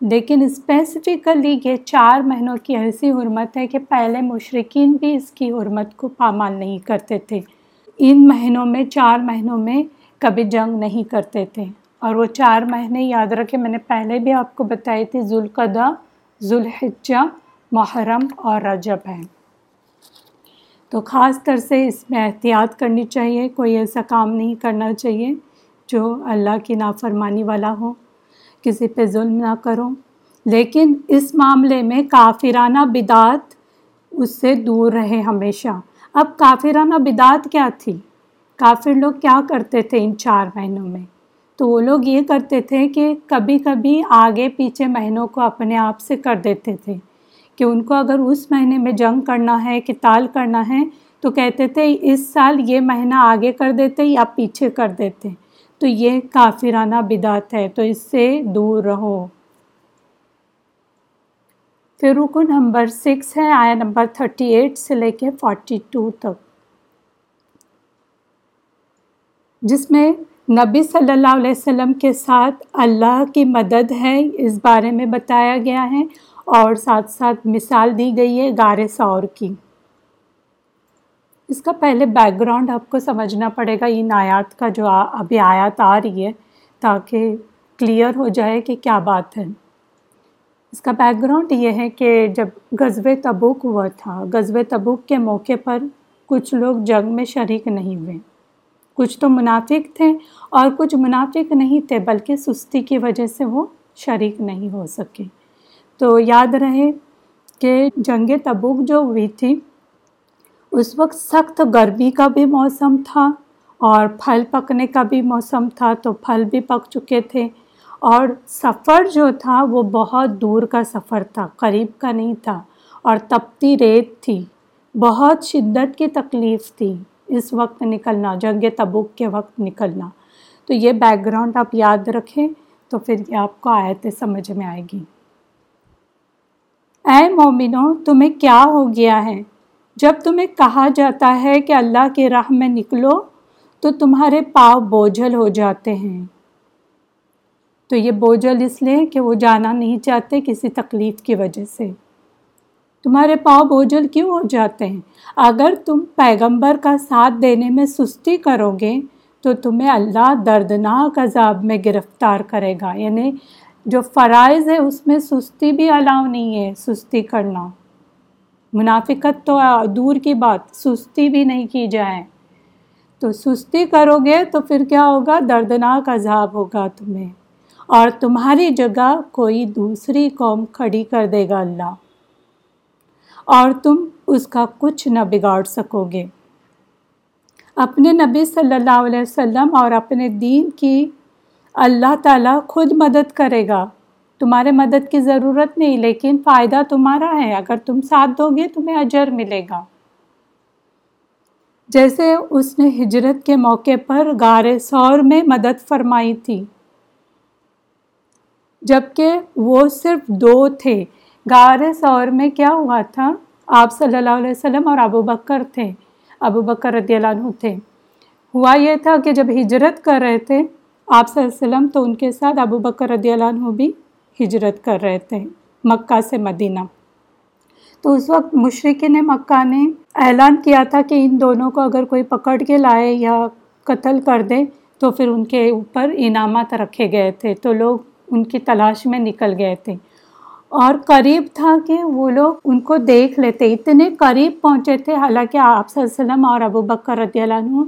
لیکن اسپیسیفکلی یہ چار مہینوں کی ایسی حرمت ہے کہ پہلے مشرقین بھی اس کی حرمت کو پامال نہیں کرتے تھے۔ ان مہینوں میں، چار مہینوں میں کبھی جنگ نہیں کرتے تھے۔ اور وہ چار مہینے، یاد رکھے میں نے پہلے بھی آپ کو بتائی تھی ذوالقدہ ذوالحجہ، محرم اور رجب ہے تو خاص طر سے اس میں احتیاط کرنی چاہیے، کوئی ایسا کام نہیں کرنا چاہیے جو اللہ کی نافرمانی والا ہو، کسی پہ ظلم نہ کرو۔ لیکن اس معاملے میں کافرانہ بدعت اس سے دور رہے ہمیشہ۔ اب کافرانہ بدعت کیا تھی؟ کافر لوگ کیا کرتے تھے ان چار مہینوں میں؟ تو وہ لوگ یہ کرتے تھے کہ کبھی کبھی آگے پیچھے مہینوں کو اپنے آپ سے کر دیتے تھے کہ ان کو اگر اس مہینے میں جنگ کرنا ہے کہ کرنا ہے، تو کہتے تھے اس سال یہ مہینہ آگے کر دیتے یا پیچھے کر دیتے۔ تو یہ کافرانہ بدعت ہے، تو اس سے دور رہو۔ پھر رکو نمبر سکس ہے، آیا نمبر تھرٹی ایٹ سے لے کے فورٹی ٹو تک۔ جس میں نبی صلی اللہ علیہ وسلم کے ساتھ اللہ کی مدد ہے، اس بارے میں بتایا گیا ہے اور ساتھ ساتھ مثال دی گئی ہے گار سور کی۔ اس کا پہلے بیک گراؤنڈ آپ کو سمجھنا پڑے گا، ان آیات کا جو ابھی آیات آ رہی ہے، تاکہ کلیئر ہو جائے کہ کیا بات ہے۔ اس کا بیک گراؤنڈ یہ ہے کہ جب غزب تبوک ہوا تھا غزب تبوک کے موقع پر کچھ لوگ جنگ میں شریک نہیں ہوئے۔ کچھ تو منافق تھے اور کچھ منافق نہیں تھے، بلکہ سستی کی وجہ سے وہ شریک نہیں ہو سکے۔ تو یاد رہے کہ جنگ تبوک جو ہوئی تھی، اس وقت سخت گرمی کا بھی موسم تھا اور پھل پکنے کا بھی موسم تھا، تو پھل بھی پک چکے تھے۔ اور سفر جو تھا، وہ بہت دور کا سفر تھا، قریب کا نہیں تھا۔ اور تپتی ریت تھی، بہت شدت کی تکلیف تھی۔ اس وقت نکلنا، جنگ تبوک کے وقت نکلنا۔ تو یہ بیک گراؤنڈ آپ یاد رکھیں تو پھر یہ آپ کو آیتیں سمجھ میں آئے گی۔ اے مومنوں، تمہیں کیا ہو گیا ہے؟ جب تمہیں کہا جاتا ہے کہ اللہ کی راہ میں نکلو، تو تمہارے پاؤں بوجھل ہو جاتے ہیں۔ تو یہ بوجھل اس لیے کہ وہ جانا نہیں چاہتے کسی تکلیف کی وجہ سے۔ تمہارے پاؤں بوجھل کیوں ہو جاتے ہیں؟ اگر تم پیغمبر کا ساتھ دینے میں سستی کرو گے، تو تمہیں اللہ دردناک عذاب میں گرفتار کرے گا۔ یعنی جو فرائض ہے اس میں سستی بھی الاؤ نہیں ہے، سستی کرنا۔ منافقت تو دور کی بات، سستی بھی نہیں کی جائے۔ تو سستی کرو گے تو پھر کیا ہوگا؟ دردناک عذاب ہوگا تمہیں۔ اور تمہاری جگہ کوئی دوسری قوم کھڑی کر دے گا اللہ۔ اور تم اس کا کچھ نہ بگاڑ سکو گے۔ اپنے نبی صلی اللہ علیہ وسلم اور اپنے دین کی اللہ تعالیٰ خود مدد کرے گا۔ تمہارے مدد کی ضرورت نہیں، لیکن فائدہ تمہارا ہے۔ اگر تم ساتھ دو گے، تمہیں اجر ملے گا۔ جیسے اس نے ہجرت کے موقع پر غار سور میں مدد فرمائی تھی، جبکہ وہ صرف دو تھے۔ غار سور میں کیا ہوا تھا؟ آپ صلی اللہ علیہ وسلم اور ابو بکر تھے، ابو بکر رضی اللہ عنہ تھے۔ ہوا یہ تھا کہ جب ہجرت کر رہے تھے، آپ صلی اللہ علیہ وسلم تو ان کے ساتھ ابو بکر رضی اللہ عنہ بھی ہجرت کر رہے تھے، مکہ سے مدینہ۔ تو اس وقت مشرقین مکہ نے اعلان کیا تھا کہ ان دونوں کو اگر کوئی پکڑ کے لائے یا قتل کر دے تو پھر ان کے اوپر انعامات رکھے گئے تھے۔ تو لوگ ان کی تلاش میں نکل گئے تھے۔ اور قریب تھا کہ وہ لوگ ان کو دیکھ لیتے، اتنے قریب پہنچے تھے۔ حالانکہ آپ صلی اللہ علیہ وسلم اور ابو بکر رضی اللہ عنہ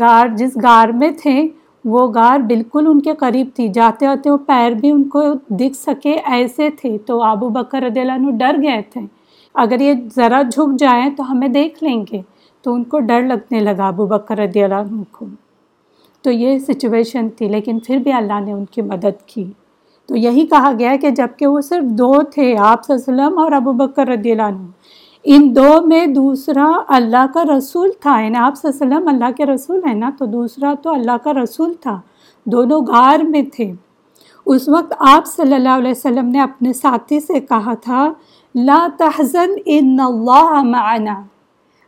غار جس غار میں تھے، وہ غار بالکل ان کے قریب تھی۔ جاتے ہوتے وہ پیر بھی ان کو دکھ سکے ایسے تھے۔ تو ابو بکر رضی اللہ عنہ ڈر گئے تھے۔ اگر یہ ذرا جھک جائیں تو ہمیں دیکھ لیں گے۔ تو ان کو ڈر لگنے لگا ابو بکر رضی اللہ عنہ کو۔ تو یہ سچویشن تھی، لیکن پھر بھی اللہ نے ان کی مدد کی۔ تو یہی کہا گیا کہ جبکہ وہ صرف دو تھے آپ صلی اللہ علیہ وسلم اور ابو بکر رضی اللہ عنہ، ان دو میں دوسرا اللہ کا رسول تھا یعنی آپ صلی اللہ علیہ وسلم اللہ کے رسول ہیں نا، تو دوسرا تو اللہ کا رسول تھا، دونوں غار میں تھے۔ اس وقت آپ صلی اللہ علیہ وسلم نے اپنے ساتھی سے کہا تھا، لا تحزن ان اللہ معنا،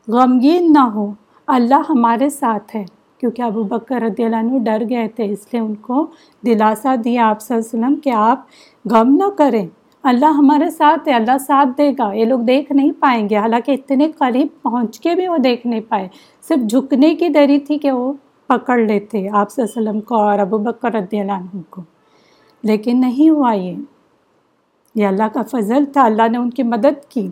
غمگین نہ ہو، اللہ ہمارے ساتھ ہے۔ کیونکہ ابو بکر رضی اللہ عنہ ڈر گئے تھے، اس لیے ان کو دلاسا دیا آپ صلی اللہ علیہ وسلم کہ آپ غم نہ کریں۔ اللہ ہمارے ساتھ ہے، اللہ ساتھ دے گا۔ یہ لوگ دیکھ نہیں پائیں گے۔ حالانکہ اتنے قریب پہنچ کے بھی وہ دیکھ نہیں پائے۔ صرف جھکنے کی دری تھی کہ وہ پکڑ لیتے آپ صلی اللہ علیہ وسلم کو اور ابو بکر رضی اللہ عنہ کو۔ لیکن نہیں ہوا یہ۔ یہ اللہ کا فضل تھا، اللہ نے ان کی مدد کی۔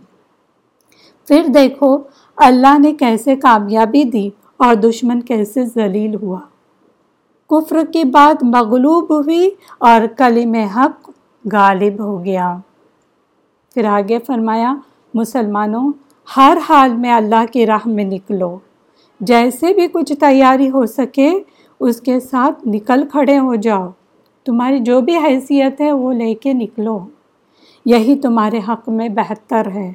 پھر دیکھو، اللہ نے کیسے کامیابی دی۔ اور دشمن کیسے ذلیل ہوا۔ کفر کی بات مغلوب ہوئی اور کلیم حق غالب ہو گیا۔ پھر آگے فرمایا، مسلمانوں، ہر حال میں اللہ کی راہ میں نکلو۔ جیسے بھی کچھ تیاری ہو سکے، اس کے ساتھ نکل کھڑے ہو جاؤ۔ تمہاری جو بھی حیثیت ہے، وہ لے کے نکلو۔ یہی تمہارے حق میں بہتر ہے۔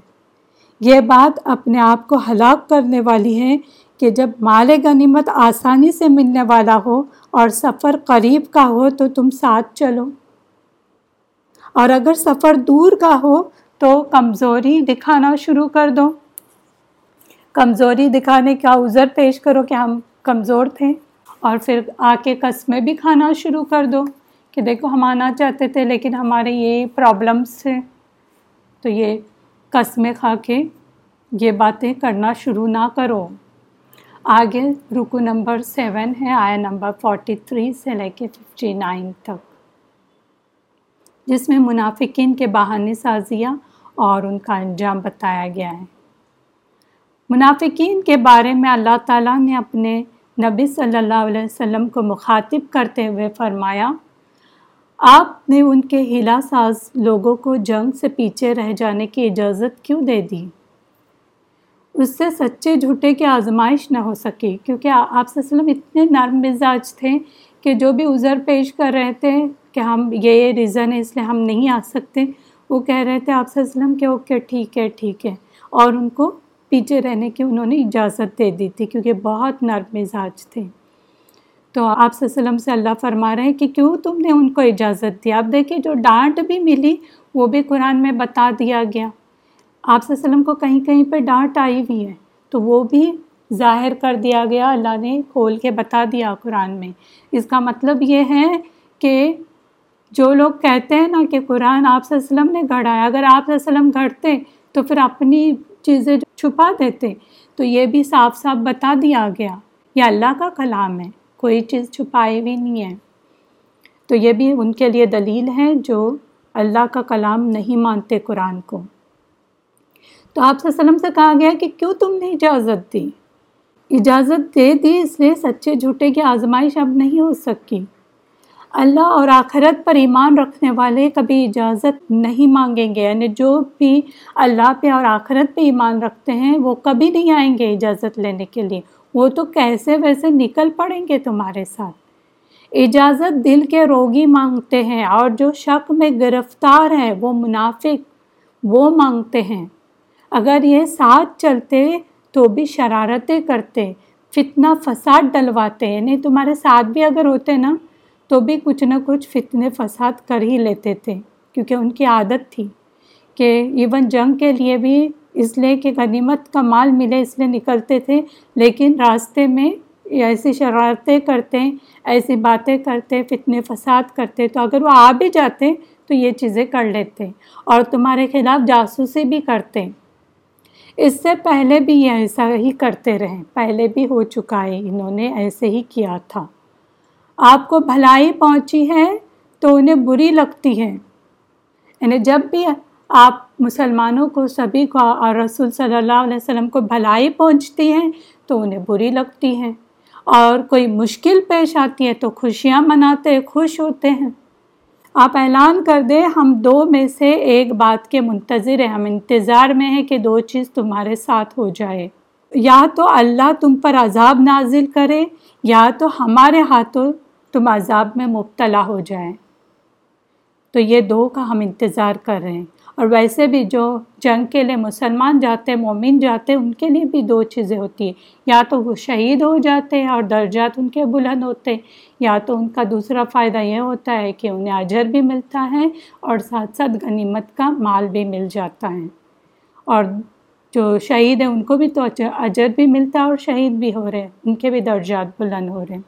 یہ بات اپنے آپ کو ہلاک کرنے والی ہے کہ جب مال غنیمت آسانی سے ملنے والا ہو اور سفر قریب کا ہو تو تم ساتھ چلو۔ اور اگر سفر دور کا ہو تو کمزوری دکھانا شروع کر دو۔ کمزوری دکھانے کا عذر پیش کرو کہ ہم کمزور تھے۔ اور پھر آ کے قسمیں بھی کھانا شروع کر دو کہ دیکھو ہم آنا چاہتے تھے لیکن ہمارے یہ پرابلمس تھے۔ تو یہ قسمیں کھا کے یہ باتیں کرنا شروع نہ کرو۔ آگے رکو نمبر سیون ہے، آیا نمبر فورٹی تھری سے لے کے ففٹی نائن تک۔ جس میں منافقین کے بہانے سازیاں اور ان کا انجام بتایا گیا ہے۔ منافقین کے بارے میں اللہ تعالیٰ نے اپنے نبی صلی اللہ علیہ وسلم کو مخاطب کرتے ہوئے فرمایا، آپ نے ان کے ہلا ساز لوگوں کو جنگ سے پیچھے رہ جانے کی اجازت کیوں دے دی؟ اس سے سچے جھوٹے کی آزمائش نہ ہو سکی کیونکہ آپ صلی اللہ علیہ وسلم اتنے نرم مزاج تھے کہ جو بھی عذر پیش کر رہے تھے کہ ہم یہ یہ ریزن ہے، اس لیے ہم نہیں آ سکتے۔ وہ کہہ رہے تھے، آپ صلی اللہ علیہ وسلم کہ اوکے، ٹھیک ہے ٹھیک ہے۔ اور ان کو پیچھے رہنے کی انہوں نے اجازت دے دی تھی کیونکہ بہت نرم مزاج تھے۔ تو آپ صلی اللہ علیہ وسلم سے اللہ فرما رہے ہیں کہ کیوں تم نے ان کو اجازت دی اب دیکھیں، جو ڈانٹ بھی ملی وہ بھی قرآن میں بتا دیا گیا۔ آپ صلی اللہ علیہ وسلم کو کہیں کہیں پہ ڈانٹ آئی ہوئی ہے، تو وہ بھی ظاہر کر دیا گیا، اللہ نے کھول کے بتا دیا قرآن میں۔ اس کا مطلب یہ ہے کہ جو لوگ کہتے ہیں نا کہ قرآن آپ صلی اللہ علیہ وسلم نے گھڑا ہے اگر آپ صلی اللہ علیہ وسلم گھڑتے تو پھر اپنی چیزیں چھپا دیتے۔ تو یہ بھی صاف صاف بتا دیا گیا یہ اللہ کا کلام ہے، کوئی چیز چھپائی ہوئی نہیں ہے۔ تو یہ بھی ان کے لیے دلیل ہے جو اللہ کا کلام نہیں مانتے قرآن کو۔ تو آپ وسلم سے کہا گیا کہ کیوں تم نے اجازت دی؟ اجازت دے دی اس لیے سچے جھوٹے کی آزمائش اب نہیں ہو سکی۔ اللہ اور آخرت پر ایمان رکھنے والے کبھی اجازت نہیں مانگیں گے۔ یعنی جو بھی اللہ پہ اور آخرت پہ ایمان رکھتے ہیں، وہ کبھی نہیں آئیں گے اجازت لینے کے لیے۔ وہ تو کیسے ویسے نکل پڑیں گے تمہارے ساتھ۔ اجازت دل کے روگی مانگتے ہیں اور جو شک میں گرفتار ہیں، وہ منافق وہ مانگتے ہیں۔ اگر یہ ساتھ چلتے تو بھی شرارتیں کرتے، فتنہ فساد ڈلواتے۔ یعنی تمہارے ساتھ بھی اگر ہوتے نا، تو بھی کچھ نہ کچھ فتنے فساد کر ہی لیتے تھے۔ کیونکہ ان کی عادت تھی کہ ایون جنگ کے لیے بھی اس لیے کہ غنیمت کا مال ملے اس لیے نکلتے تھے، لیکن راستے میں ایسی شرارتیں کرتے، ایسی باتیں کرتے، فتنے فساد کرتے۔ تو اگر وہ آ بھی جاتے تو یہ چیزیں کر لیتے، اور تمہارے خلاف جاسوسی بھی کرتے۔ اس سے پہلے بھی یہ ایسا ہی کرتے رہے۔ پہلے بھی ہو چکا ہے، انہوں نے ایسے ہی کیا تھا۔ آپ کو بھلائی پہنچی ہے تو انہیں بری لگتی ہے۔ یعنی جب بھی آپ مسلمانوں کو، سبھی کو، اور رسول صلی اللہ علیہ وسلم کو بھلائی پہنچتی ہیں تو انہیں بری لگتی ہے۔ اور کوئی مشکل پیش آتی ہے تو خوشیاں مناتے، خوش ہوتے ہیں۔ آپ اعلان کر دیں، ہم دو میں سے ایک بات کے منتظر ہیں۔ ہم انتظار میں ہیں کہ دو چیز تمہارے ساتھ ہو جائے۔ یا تو اللہ تم پر عذاب نازل کرے، یا تو ہمارے ہاتھوں تم عذاب میں مبتلا ہو جائیں۔ تو یہ دو کا ہم انتظار کر رہے ہیں۔ اور ویسے بھی جو جنگ کے لیے مسلمان جاتے مومن جاتے ان کے لیے بھی دو چیزیں ہوتی ہیں۔ یا تو وہ شہید ہو جاتے ہیں اور درجات ان کے بلند ہوتے یا تو ان کا دوسرا فائدہ یہ ہوتا ہے کہ انہیں اجر بھی ملتا ہے اور ساتھ ساتھ غنیمت کا مال بھی مل جاتا ہے۔ اور جو شہید ہیں، ان کو بھی تو اجر بھی ملتا ہے اور شہید بھی ہو رہے ہیں، ان کے بھی درجات بلند ہو رہے ہیں۔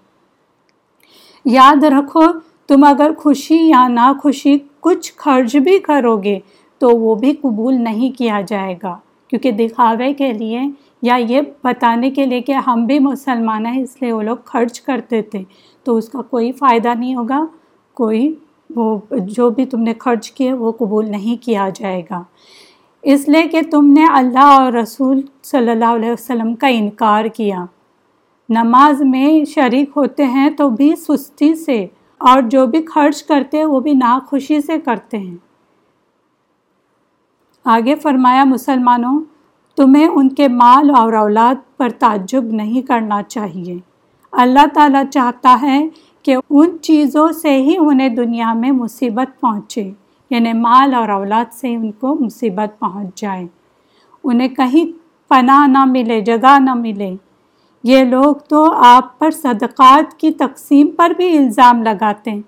یاد رکھو، تم اگر خوشی یا ناخوشی کچھ خرچ بھی کرو گے تو وہ بھی قبول نہیں کیا جائے گا۔ کیونکہ دکھاوے کے لیے یا یہ بتانے کے لیے کہ ہم بھی مسلمان ہیں، اس لیے وہ لوگ خرچ کرتے تھے۔ تو اس کا کوئی فائدہ نہیں ہوگا۔ کوئی وہ جو بھی تم نے خرچ کیے وہ قبول نہیں کیا جائے گا۔ اس لیے کہ تم نے اللہ اور رسول صلی اللہ علیہ وسلم کا انکار کیا۔ نماز میں شریک ہوتے ہیں تو بھی سستی سے، اور جو بھی خرچ کرتے ہیں، وہ بھی ناخوشی سے کرتے ہیں۔ آگے فرمایا، مسلمانوں، تمہیں ان کے مال اور اولاد پر تعجب نہیں کرنا چاہیے۔ اللہ تعالیٰ چاہتا ہے کہ ان چیزوں سے ہی انہیں دنیا میں مصیبت پہنچے یعنی مال اور اولاد سے ان کو مصیبت پہنچ جائے۔ انہیں کہیں پناہ نہ ملے، جگہ نہ ملے۔ یہ لوگ تو آپ پر صدقات کی تقسیم پر بھی الزام لگاتے۔ ہیں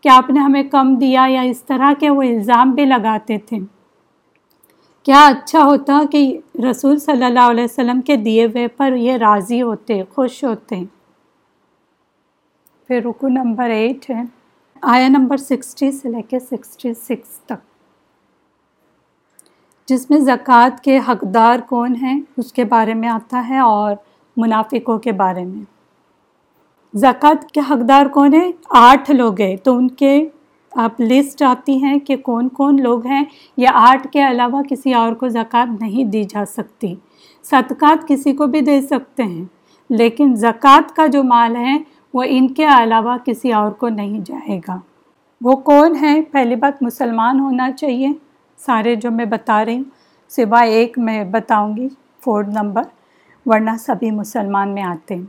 کہ آپ نے ہمیں کم دیا یا اس طرح کے وہ الزام بھی لگاتے تھے؟ کیا اچھا ہوتا کہ رسول صلی اللہ علیہ وسلم کے دیے ہوئے پر یہ راضی ہوتے، خوش ہوتے؟ پھر رکو نمبر ایٹ ہے۔ آیا نمبر سکسٹی سے لے کے سکسٹی سکس تک۔ جس میں زکوٰۃ کے حقدار کون ہیں، اس کے بارے میں آتا ہے اور منافقوں کے بارے میں۔ زکوٰۃ کے حقدار کون ہیں؟ آٹھ لوگ ہیں، تو ان کے آپ لسٹ آتی ہیں کہ کون کون لوگ ہیں یا آرٹ کے علاوہ کسی اور کو زکوٰۃ نہیں دی جا سکتی۔ صدقات کسی کو بھی دے سکتے ہیں، لیکن زکوٰۃ کا جو مال ہے وہ ان کے علاوہ کسی اور کو نہیں جائے گا۔ وہ کون ہے پہلی بات مسلمان ہونا چاہیے۔ سارے جو میں بتا رہی ہوں، سوائے ایک میں بتاؤں گی فورتھ نمبر ورنہ سبھی مسلمان میں آتے ہیں۔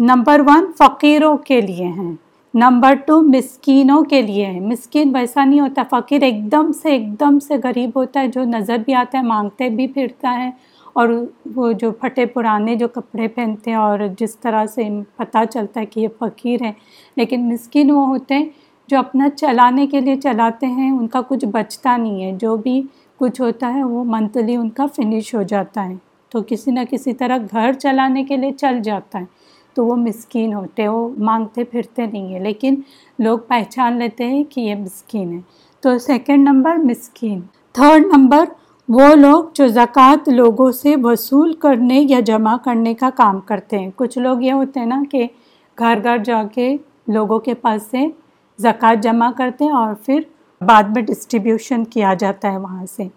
نمبر ون فقیروں کے لیے ہیں۔ نمبر ٹو، مسکینوں کے لیے ہے مسکین ویسا نہیں ہوتا، فقیر ایک دم سے ایک دم سے غریب ہوتا ہے، جو نظر بھی آتا ہے، مانگتے بھی پھرتا ہے۔ اور وہ جو پھٹے پرانے جو کپڑے پہنتے ہیں، اور جس طرح سے پتہ چلتا ہے کہ یہ فقیر ہے لیکن مسکین وہ ہوتے ہیں جو اپنا چلانے کے لیے چلاتے ہیں، ان کا کچھ بچتا نہیں ہے۔ جو بھی کچھ ہوتا ہے، وہ منتھلی ان کا فنش ہو جاتا ہے۔ تو کسی نہ کسی طرح گھر چلانے کے لیے چل جاتا ہے۔ تو وہ مسکین ہوتے وہ مانگتے پھرتے نہیں ہیں، لیکن لوگ پہچان لیتے ہیں کہ یہ مسکین ہے تو سیکنڈ نمبر مسکین۔ تھرڈ نمبر وہ لوگ جو زکوٰۃ لوگوں سے وصول کرنے یا جمع کرنے کا کام کرتے ہیں۔ کچھ لوگ یہ ہوتے ہیں نا کہ گھر گھر جا کے لوگوں کے پاس سے زکوٰۃ جمع کرتے ہیں اور پھر بعد میں ڈسٹریبیوشن کیا جاتا ہے وہاں سے۔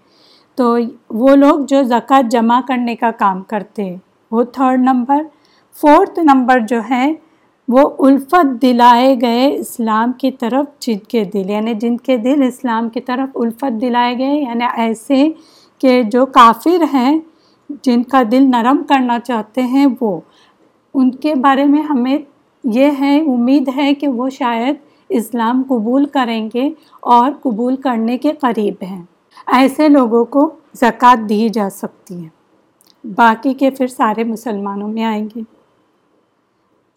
تو وہ لوگ جو زکوٰۃ جمع کرنے کا کام کرتے ہیں، وہ تھرڈ نمبر فورتھ نمبر جو ہے وہ الفت دلائے گئے اسلام کی طرف، جن کے دل یعنی جن کے دل اسلام کی طرف الفت دلائے گئے یعنی ایسے کہ جو کافر ہیں، جن کا دل نرم کرنا چاہتے ہیں وہ۔ ان کے بارے میں ہمیں یہ ہے، امید ہے کہ وہ شاید اسلام قبول کریں گے اور قبول کرنے کے قریب ہیں۔ ایسے لوگوں کو زکوٰۃ دی جا سکتی ہے۔ باقی کے پھر سارے مسلمانوں میں آئیں گے۔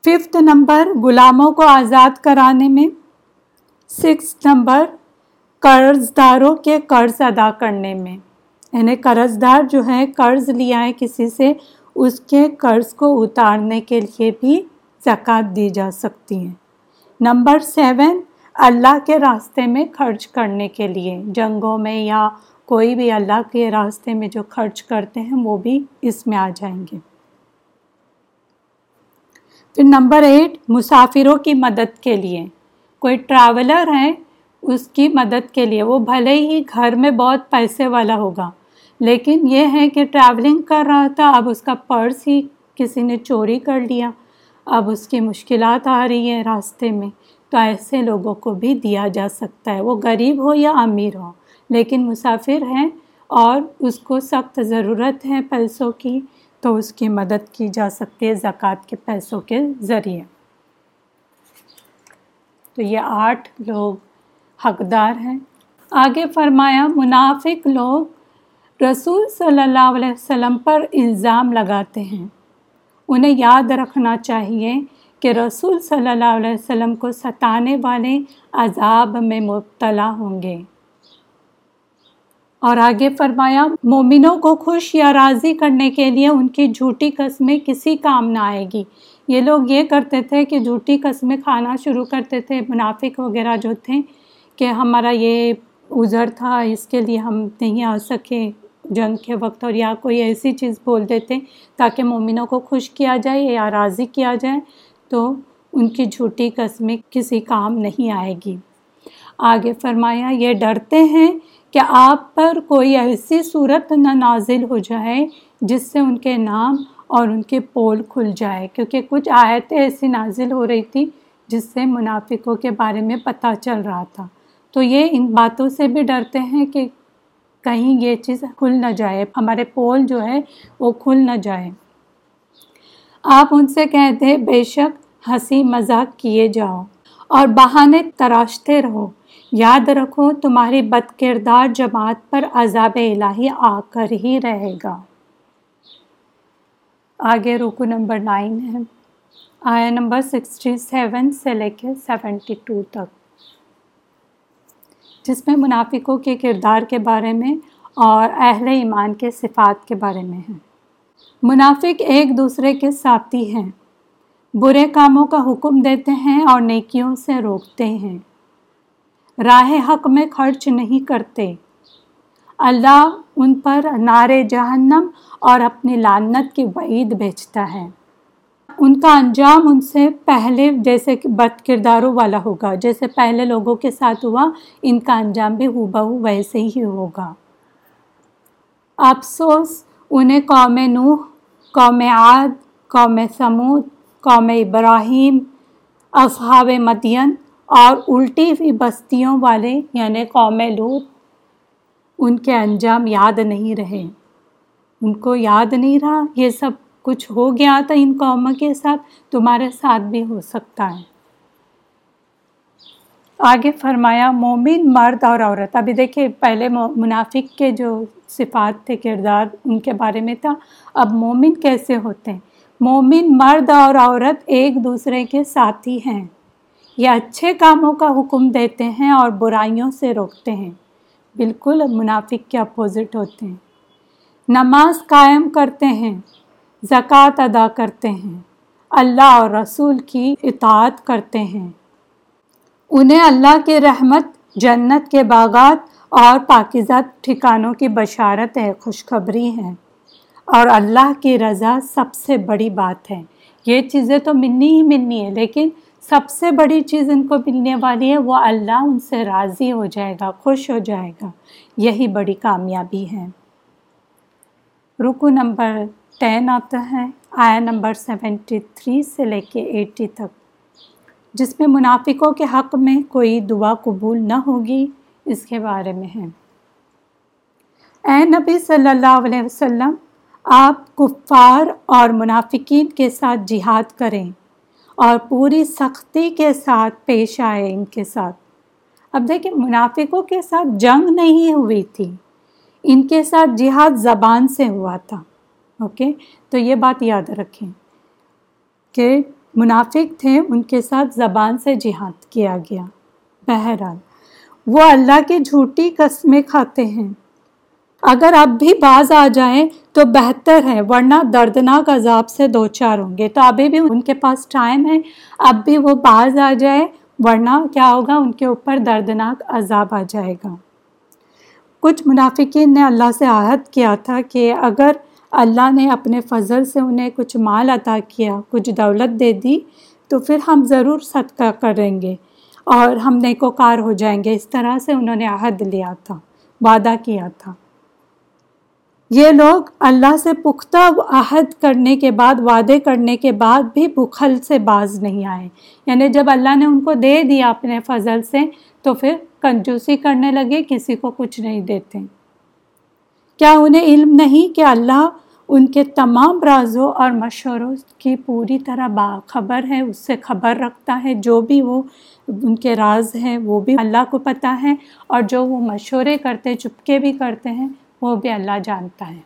ففتھ نمبر غلاموں کو آزاد کرانے میں۔ سکس نمبر قرض داروں کے قرض ادا کرنے میں۔ یعنی قرض دار جو ہے قرض لیا ہے کسی سے، اس کے قرض کو اتارنے کے لیے بھی زکوٰۃ دی جا سکتی ہیں۔ نمبر سیون، اللہ کے راستے میں خرچ کرنے کے لیے۔ جنگوں میں یا کوئی بھی اللہ کے راستے میں جو خرچ کرتے ہیں، وہ بھی اس میں آ جائیں گے۔ پھر نمبر ایٹ، مسافروں کی مدد کے لیے۔ کوئی ٹریولر ہے اس کی مدد کے لیے۔ وہ بھلے ہی گھر میں بہت پیسے والا ہوگا۔ لیکن یہ ہے کہ ٹریولنگ کر رہا تھا، اب اس کا پرس ہی کسی نے چوری کر لیا۔ اب اس کی مشکلات آ رہی ہے راستے میں۔ تو ایسے لوگوں کو بھی دیا جا سکتا ہے۔ وہ غریب ہو یا امیر ہو، لیکن مسافر ہیں اور اس کو سخت ضرورت ہے پیسوں کی۔ تو اس کی مدد کی جا سکتی ہے زکوٰۃ کے پیسوں کے ذریعے۔ تو یہ آٹھ لوگ حقدار ہیں۔ آگے فرمایا، منافق لوگ رسول صلی اللہ علیہ وسلم پر الزام لگاتے ہیں۔ انہیں یاد رکھنا چاہیے کہ رسول صلی اللہ علیہ وسلم کو ستانے والے عذاب میں مبتلا ہوں گے۔ اور آگے فرمایا، مومنوں کو خوش یا راضی کرنے کے لیے ان کی جھوٹی قسمیں کسی کام نہ آئے گی۔ یہ لوگ یہ کرتے تھے کہ جھوٹی قسمیں کھانا شروع کرتے تھے، منافق وغیرہ جو تھے، کہ ہمارا یہ عذر تھا، اس کے لیے ہم نہیں آ سکے جنگ کے وقت، اور یا کوئی ایسی چیز بول دیتے تاکہ مومنوں کو خوش کیا جائے یا راضی کیا جائے، تو ان کی جھوٹی قسمیں کسی کام نہیں آئے گی۔ آگے فرمایا، یہ ڈرتے ہیں کہ آپ پر کوئی ایسی صورت نہ نازل ہو جائے جس سے ان کے نام اور ان کے پول کھل جائے؟ کیونکہ کچھ آیتیں ایسی نازل ہو رہی تھی جس سے منافقوں کے بارے میں پتہ چل رہا تھا۔ تو یہ ان باتوں سے بھی ڈرتے ہیں کہ کہیں یہ چیز کھل نہ جائے، ہمارے پول جو ہے وہ کھل نہ جائے۔ آپ ان سے کہتے بے شک ہنسی مذاق کیے جاؤ اور بہانے تراشتے رہو۔ یاد رکھو، تمہاری بد کردار جماعت پر عذاب الہی آ کر ہی رہے گا۔ آگے رکو نمبر نائن ہے۔ آیا نمبر سکسٹی سیون سے لے کے سیونٹی ٹو تک۔ جس میں منافقوں کے کردار کے بارے میں اور اہل ایمان کے صفات کے بارے میں ہے۔ منافق ایک دوسرے کے ساتھی ہیں۔ برے کاموں کا حکم دیتے ہیں اور نیکیوں سے روکتے ہیں۔ راہ حق میں خرچ نہیں کرتے۔ اللہ ان پر نار جہنم اور اپنی لانت کی وعید بیچتا ہے۔ ان کا انجام ان سے پہلے جیسے کہ بد کرداروں والا ہوگا، جیسے پہلے لوگوں کے ساتھ ہوا، ان کا انجام بھی ہو بہو ویسے ہی ہوگا۔ افسوس، انہیں قوم نوح، قوم عاد، قوم سمود قوم ابراہیم، اصحاب مدین اور الٹی ہوئی بستیوں والے یعنی قوم لوت ان کے انجام یاد نہیں رہے۔ ان کو یاد نہیں رہا، یہ سب کچھ ہو گیا تھا ان قوموں کے ساتھ، تمہارے ساتھ بھی ہو سکتا ہے۔ آگے فرمایا، مومن مرد اور عورت۔ ابھی دیکھیں پہلے منافق کے جو صفات تھے، کردار ان کے بارے میں تھا۔ اب مومن کیسے ہوتے ہیں؟ مومن مرد اور عورت ایک دوسرے کے ساتھی ہیں۔ یہ اچھے کاموں کا حکم دیتے ہیں اور برائیوں سے روکتے ہیں۔ بالکل منافق کے اپوزٹ ہوتے ہیں۔ نماز قائم کرتے ہیں، زکوٰۃ ادا کرتے ہیں، اللہ اور رسول کی اطاعت کرتے ہیں۔ انہیں اللہ کی رحمت، جنت کے باغات اور پاکزات ٹھکانوں کی بشارت ہے، خوشخبری ہے۔ اور اللہ کی رضا سب سے بڑی بات ہے۔ یہ چیزیں تو ملنی ہی ملنی ہے لیکن سب سے بڑی چیز ان کو ملنے والی ہے، وہ اللہ ان سے راضی ہو جائے گا، خوش ہو جائے گا۔ یہی بڑی کامیابی ہے۔ رکو نمبر ٹین آتا ہے، آیا نمبر سیونٹی تھری سے لے کے ایٹی تک۔ جس میں منافقوں کے حق میں کوئی دعا قبول نہ ہوگی، اس کے بارے میں ہے۔ اے نبی صلی اللہ علیہ وسلم، آپ کفار اور منافقین کے ساتھ جہاد کریں۔ اور پوری سختی کے ساتھ پیش آئے ان کے ساتھ۔ اب دیکھیں، منافقوں کے ساتھ جنگ نہیں ہوئی تھی۔ ان کے ساتھ جہاد زبان سے ہوا تھا۔ اوکے؟ تو یہ بات یاد رکھیں کہ منافق تھے، ان کے ساتھ زبان سے جہاد کیا گیا۔ بہرحال، وہ اللہ کی جھوٹی قسمیں کھاتے ہیں۔ اگر اب بھی باز آ جائیں تو بہتر ہے ورنہ دردناک عذاب سے دو چار ہوں گے۔ تو ابھی بھی ان کے پاس ٹائم ہے۔ اب بھی وہ باز آ جائے ورنہ کیا ہوگا؟ ان کے اوپر دردناک عذاب آ جائے گا۔ کچھ منافقین نے اللہ سے عہد کیا تھا کہ اگر اللہ نے اپنے فضل سے انہیں کچھ مال عطا کیا، کچھ دولت دے دی، تو پھر ہم ضرور صدقہ کریں گے اور ہم نیکوکار ہو جائیں گے۔ اس طرح سے انہوں نے عہد لیا تھا، وعدہ کیا تھا۔ یہ لوگ اللہ سے پختہ عہد کرنے کے بعد، وعدے کرنے کے بعد بھی بخل سے باز نہیں آئے۔ یعنی جب اللہ نے ان کو دے دیا اپنے فضل سے، تو پھر کنجوسی کرنے لگے، کسی کو کچھ نہیں دیتے۔ کیا انہیں علم نہیں کہ اللہ ان کے تمام رازوں اور مشوروں کی پوری طرح باخبر ہے؟ اس سے خبر رکھتا ہے، جو بھی وہ ان کے راز ہیں، وہ بھی اللہ کو پتہ ہے اور جو وہ مشورے کرتے، چپکے بھی کرتے ہیں۔ وہ بھی اللہ جانتا ہے۔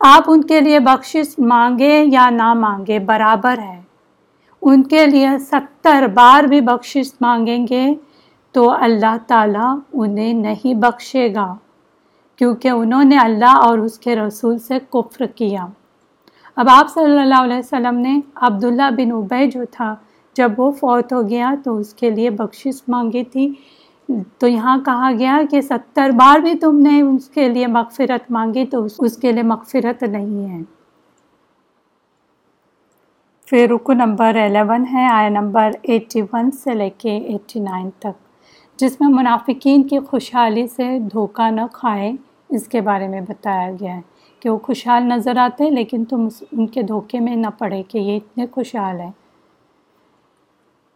آپ ان کے لیے بخشش مانگے یا نہ مانگے برابر ہے۔ ان کے لیے ستر بار بھی بخشش مانگیں گے تو اللہ تعالیٰ انہیں نہیں بخشے گا، کیونکہ انہوں نے اللہ اور اس کے رسول سے کفر کیا۔ اب آپ صلی اللہ علیہ وسلم نے عبداللہ بن عبی جو تھا، جب وہ فوت ہو گیا تو اس کے لیے بخشش مانگی تھی۔ تو یہاں کہا گیا کہ ستر بار بھی تم نے اس کے لیے مغفرت مانگی تو اس کے لیے مغفرت نہیں ہے۔ پھر رکو نمبر الیون ہے آیا نمبر ایٹی ون سے لے کے ایٹی نائن تک۔ جس میں منافقین کی خوشحالی سے دھوکہ نہ کھائے اس کے بارے میں بتایا گیا ہے کہ وہ خوشحال نظر آتے لیکن تم ان کے دھوکے میں نہ پڑے کہ یہ اتنے خوشحال ہیں۔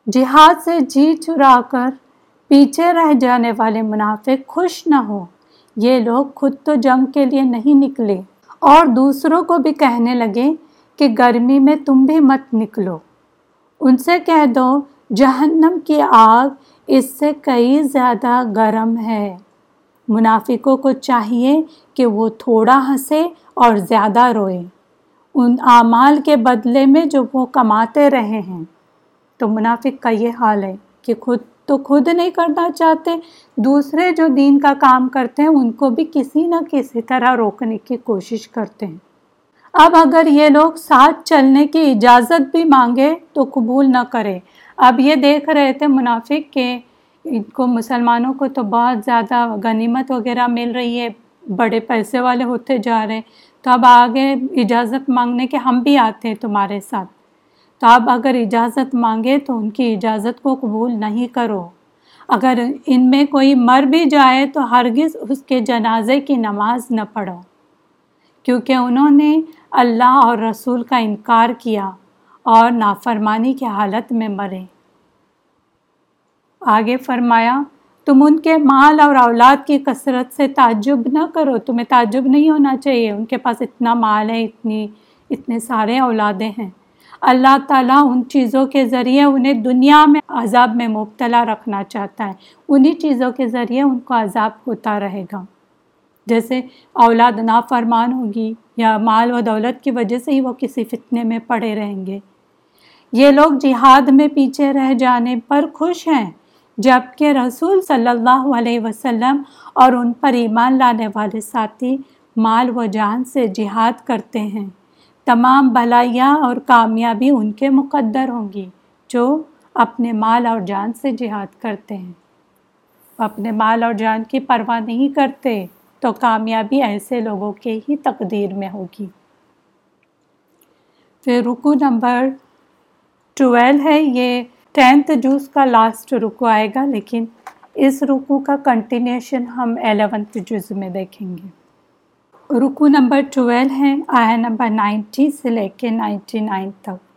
جہاد سے جی چرا کر پیچھے رہ جانے والے منافق خوش نہ ہو یہ لوگ خود تو جنگ کے لیے نہیں نکلے۔ اور دوسروں کو بھی کہنے لگے کہ گرمی میں تم بھی مت نکلو۔ ان سے کہہ دو، جہنم کی آگ اس سے کئی زیادہ گرم ہے۔ منافقوں کو چاہیے کہ وہ تھوڑا ہنسے اور زیادہ روئے۔ ان اعمال کے بدلے میں جو وہ کماتے رہے ہیں۔ تو منافق کا یہ حال ہے کہ خود تو خود نہیں کرنا چاہتے، دوسرے جو دین کا کام کرتے ہیں، ان کو بھی کسی نہ کسی طرح روکنے کی کوشش کرتے ہیں۔ اب اگر یہ لوگ ساتھ چلنے کی اجازت بھی مانگے تو قبول نہ کرے۔ اب یہ دیکھ رہے تھے منافق کہ ان کو مسلمانوں کو تو بہت زیادہ غنیمت وغیرہ مل رہی ہے، بڑے پیسے والے ہوتے جا رہے تو اب آگے اجازت مانگنے کے ہم بھی آتے ہیں تمہارے ساتھ۔ تو آپ اگر اجازت مانگے تو ان کی اجازت کو قبول نہیں کرو۔ اگر ان میں کوئی مر بھی جائے تو ہرگز اس کے جنازے کی نماز نہ پڑھو۔ کیونکہ انہوں نے اللہ اور رسول کا انکار کیا اور نافرمانی کی حالت میں مرے۔ آگے فرمایا، تم ان کے مال اور اولاد کی کثرت سے تعجب نہ کرو۔ تمہیں تعجب نہیں ہونا چاہیے۔ ان کے پاس اتنا مال ہے، اتنی، اتنے سارے اولادیں ہیں۔ اللہ تعالیٰ ان چیزوں کے ذریعے انہیں دنیا میں عذاب میں مبتلا رکھنا چاہتا ہے۔ انہی چیزوں کے ذریعے ان کو عذاب ہوتا رہے گا۔ جیسے اولاد نافرمان ہوگی یا مال و دولت کی وجہ سے ہی وہ کسی فتنے میں پڑے رہیں گے۔ یہ لوگ جہاد میں پیچھے رہ جانے پر خوش ہیں جبکہ رسول صلی اللہ علیہ وسلم اور ان پر ایمان لانے والے ساتھی مال و جان سے جہاد کرتے ہیں۔ تمام بھلائیاں اور کامیابی ان کے مقدر ہوں گی جو اپنے مال اور جان سے جہاد کرتے ہیں۔ اپنے مال اور جان کی پرواہ نہیں کرتے تو کامیابی ایسے لوگوں کے ہی تقدیر میں ہوگی۔ پھر رکو نمبر ٹویل ہے، یہ ٹینتھ جوس کا لاسٹ رکو آئے گا، لیکن اس رکو کا کنٹینیوشن ہم الیونتھ جز میں دیکھیں گے۔ رکو نمبر ٹویلو ہے، آیا نمبر نائنٹی سے لے کے نائنٹی نائن تک۔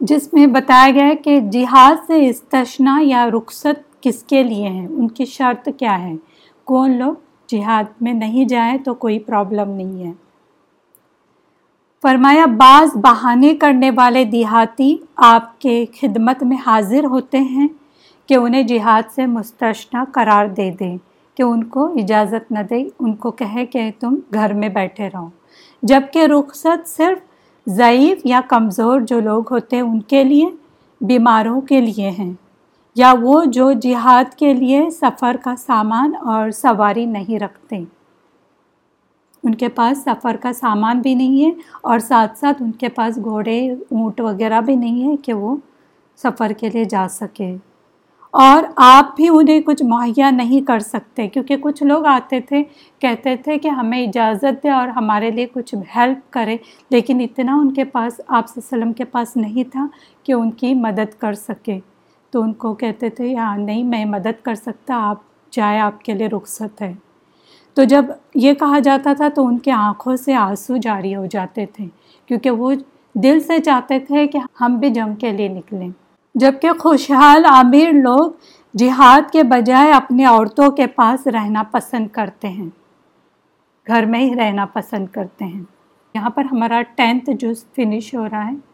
جس میں بتایا گیا ہے کہ جہاد سے استشنا یا رخصت کس کے لیے ہیں ان کی شرط کیا ہے؟ کون لوگ جہاد میں نہیں جائیں تو کوئی پرابلم نہیں ہے۔ فرمایا، بعض بہانے کرنے والے دیہاتی آپ کے خدمت میں حاضر ہوتے ہیں کہ انہیں جہاد سے مستشنا قرار دے دیں۔ کہ ان کو اجازت نہ دے، ان کو کہے کہ تم گھر میں بیٹھے رہو۔ جبکہ رخصت صرف ضعیف یا کمزور جو لوگ ہوتے ہیں، ان کے لیے، بیماروں کے لیے ہیں، یا وہ جو جہاد کے لیے سفر کا سامان اور سواری نہیں رکھتے۔ ان کے پاس سفر کا سامان بھی نہیں ہے اور ساتھ ساتھ ان کے پاس گھوڑے، اونٹ وغیرہ بھی نہیں ہے کہ وہ سفر کے لیے جا سکے۔ اور آپ بھی انہیں کچھ مہیا نہیں کر سکتے۔ کیونکہ کچھ لوگ آتے تھے، کہتے تھے کہ ہمیں اجازت دے اور ہمارے لیے کچھ ہیلپ کرے، لیکن اتنا ان کے پاس، آپ وسلم کے پاس نہیں تھا کہ ان کی مدد کر سکے۔ تو ان کو کہتے تھے ہاں نہیں، میں مدد کر سکتا، آپ جائے آپ کے لیے رخصت ہے۔ تو جب یہ کہا جاتا تھا تو ان کے آنکھوں سے آنسو جاری ہو جاتے تھے، کیونکہ وہ دل سے چاہتے تھے کہ ہم بھی جنگ کے لیے نکلیں۔ جبکہ خوشحال عامر لوگ جہاد کے بجائے اپنے عورتوں کے پاس رہنا پسند کرتے ہیں۔ گھر میں ہی رہنا پسند کرتے ہیں۔ یہاں پر ہمارا ٹینتھ جز فنش ہو رہا ہے۔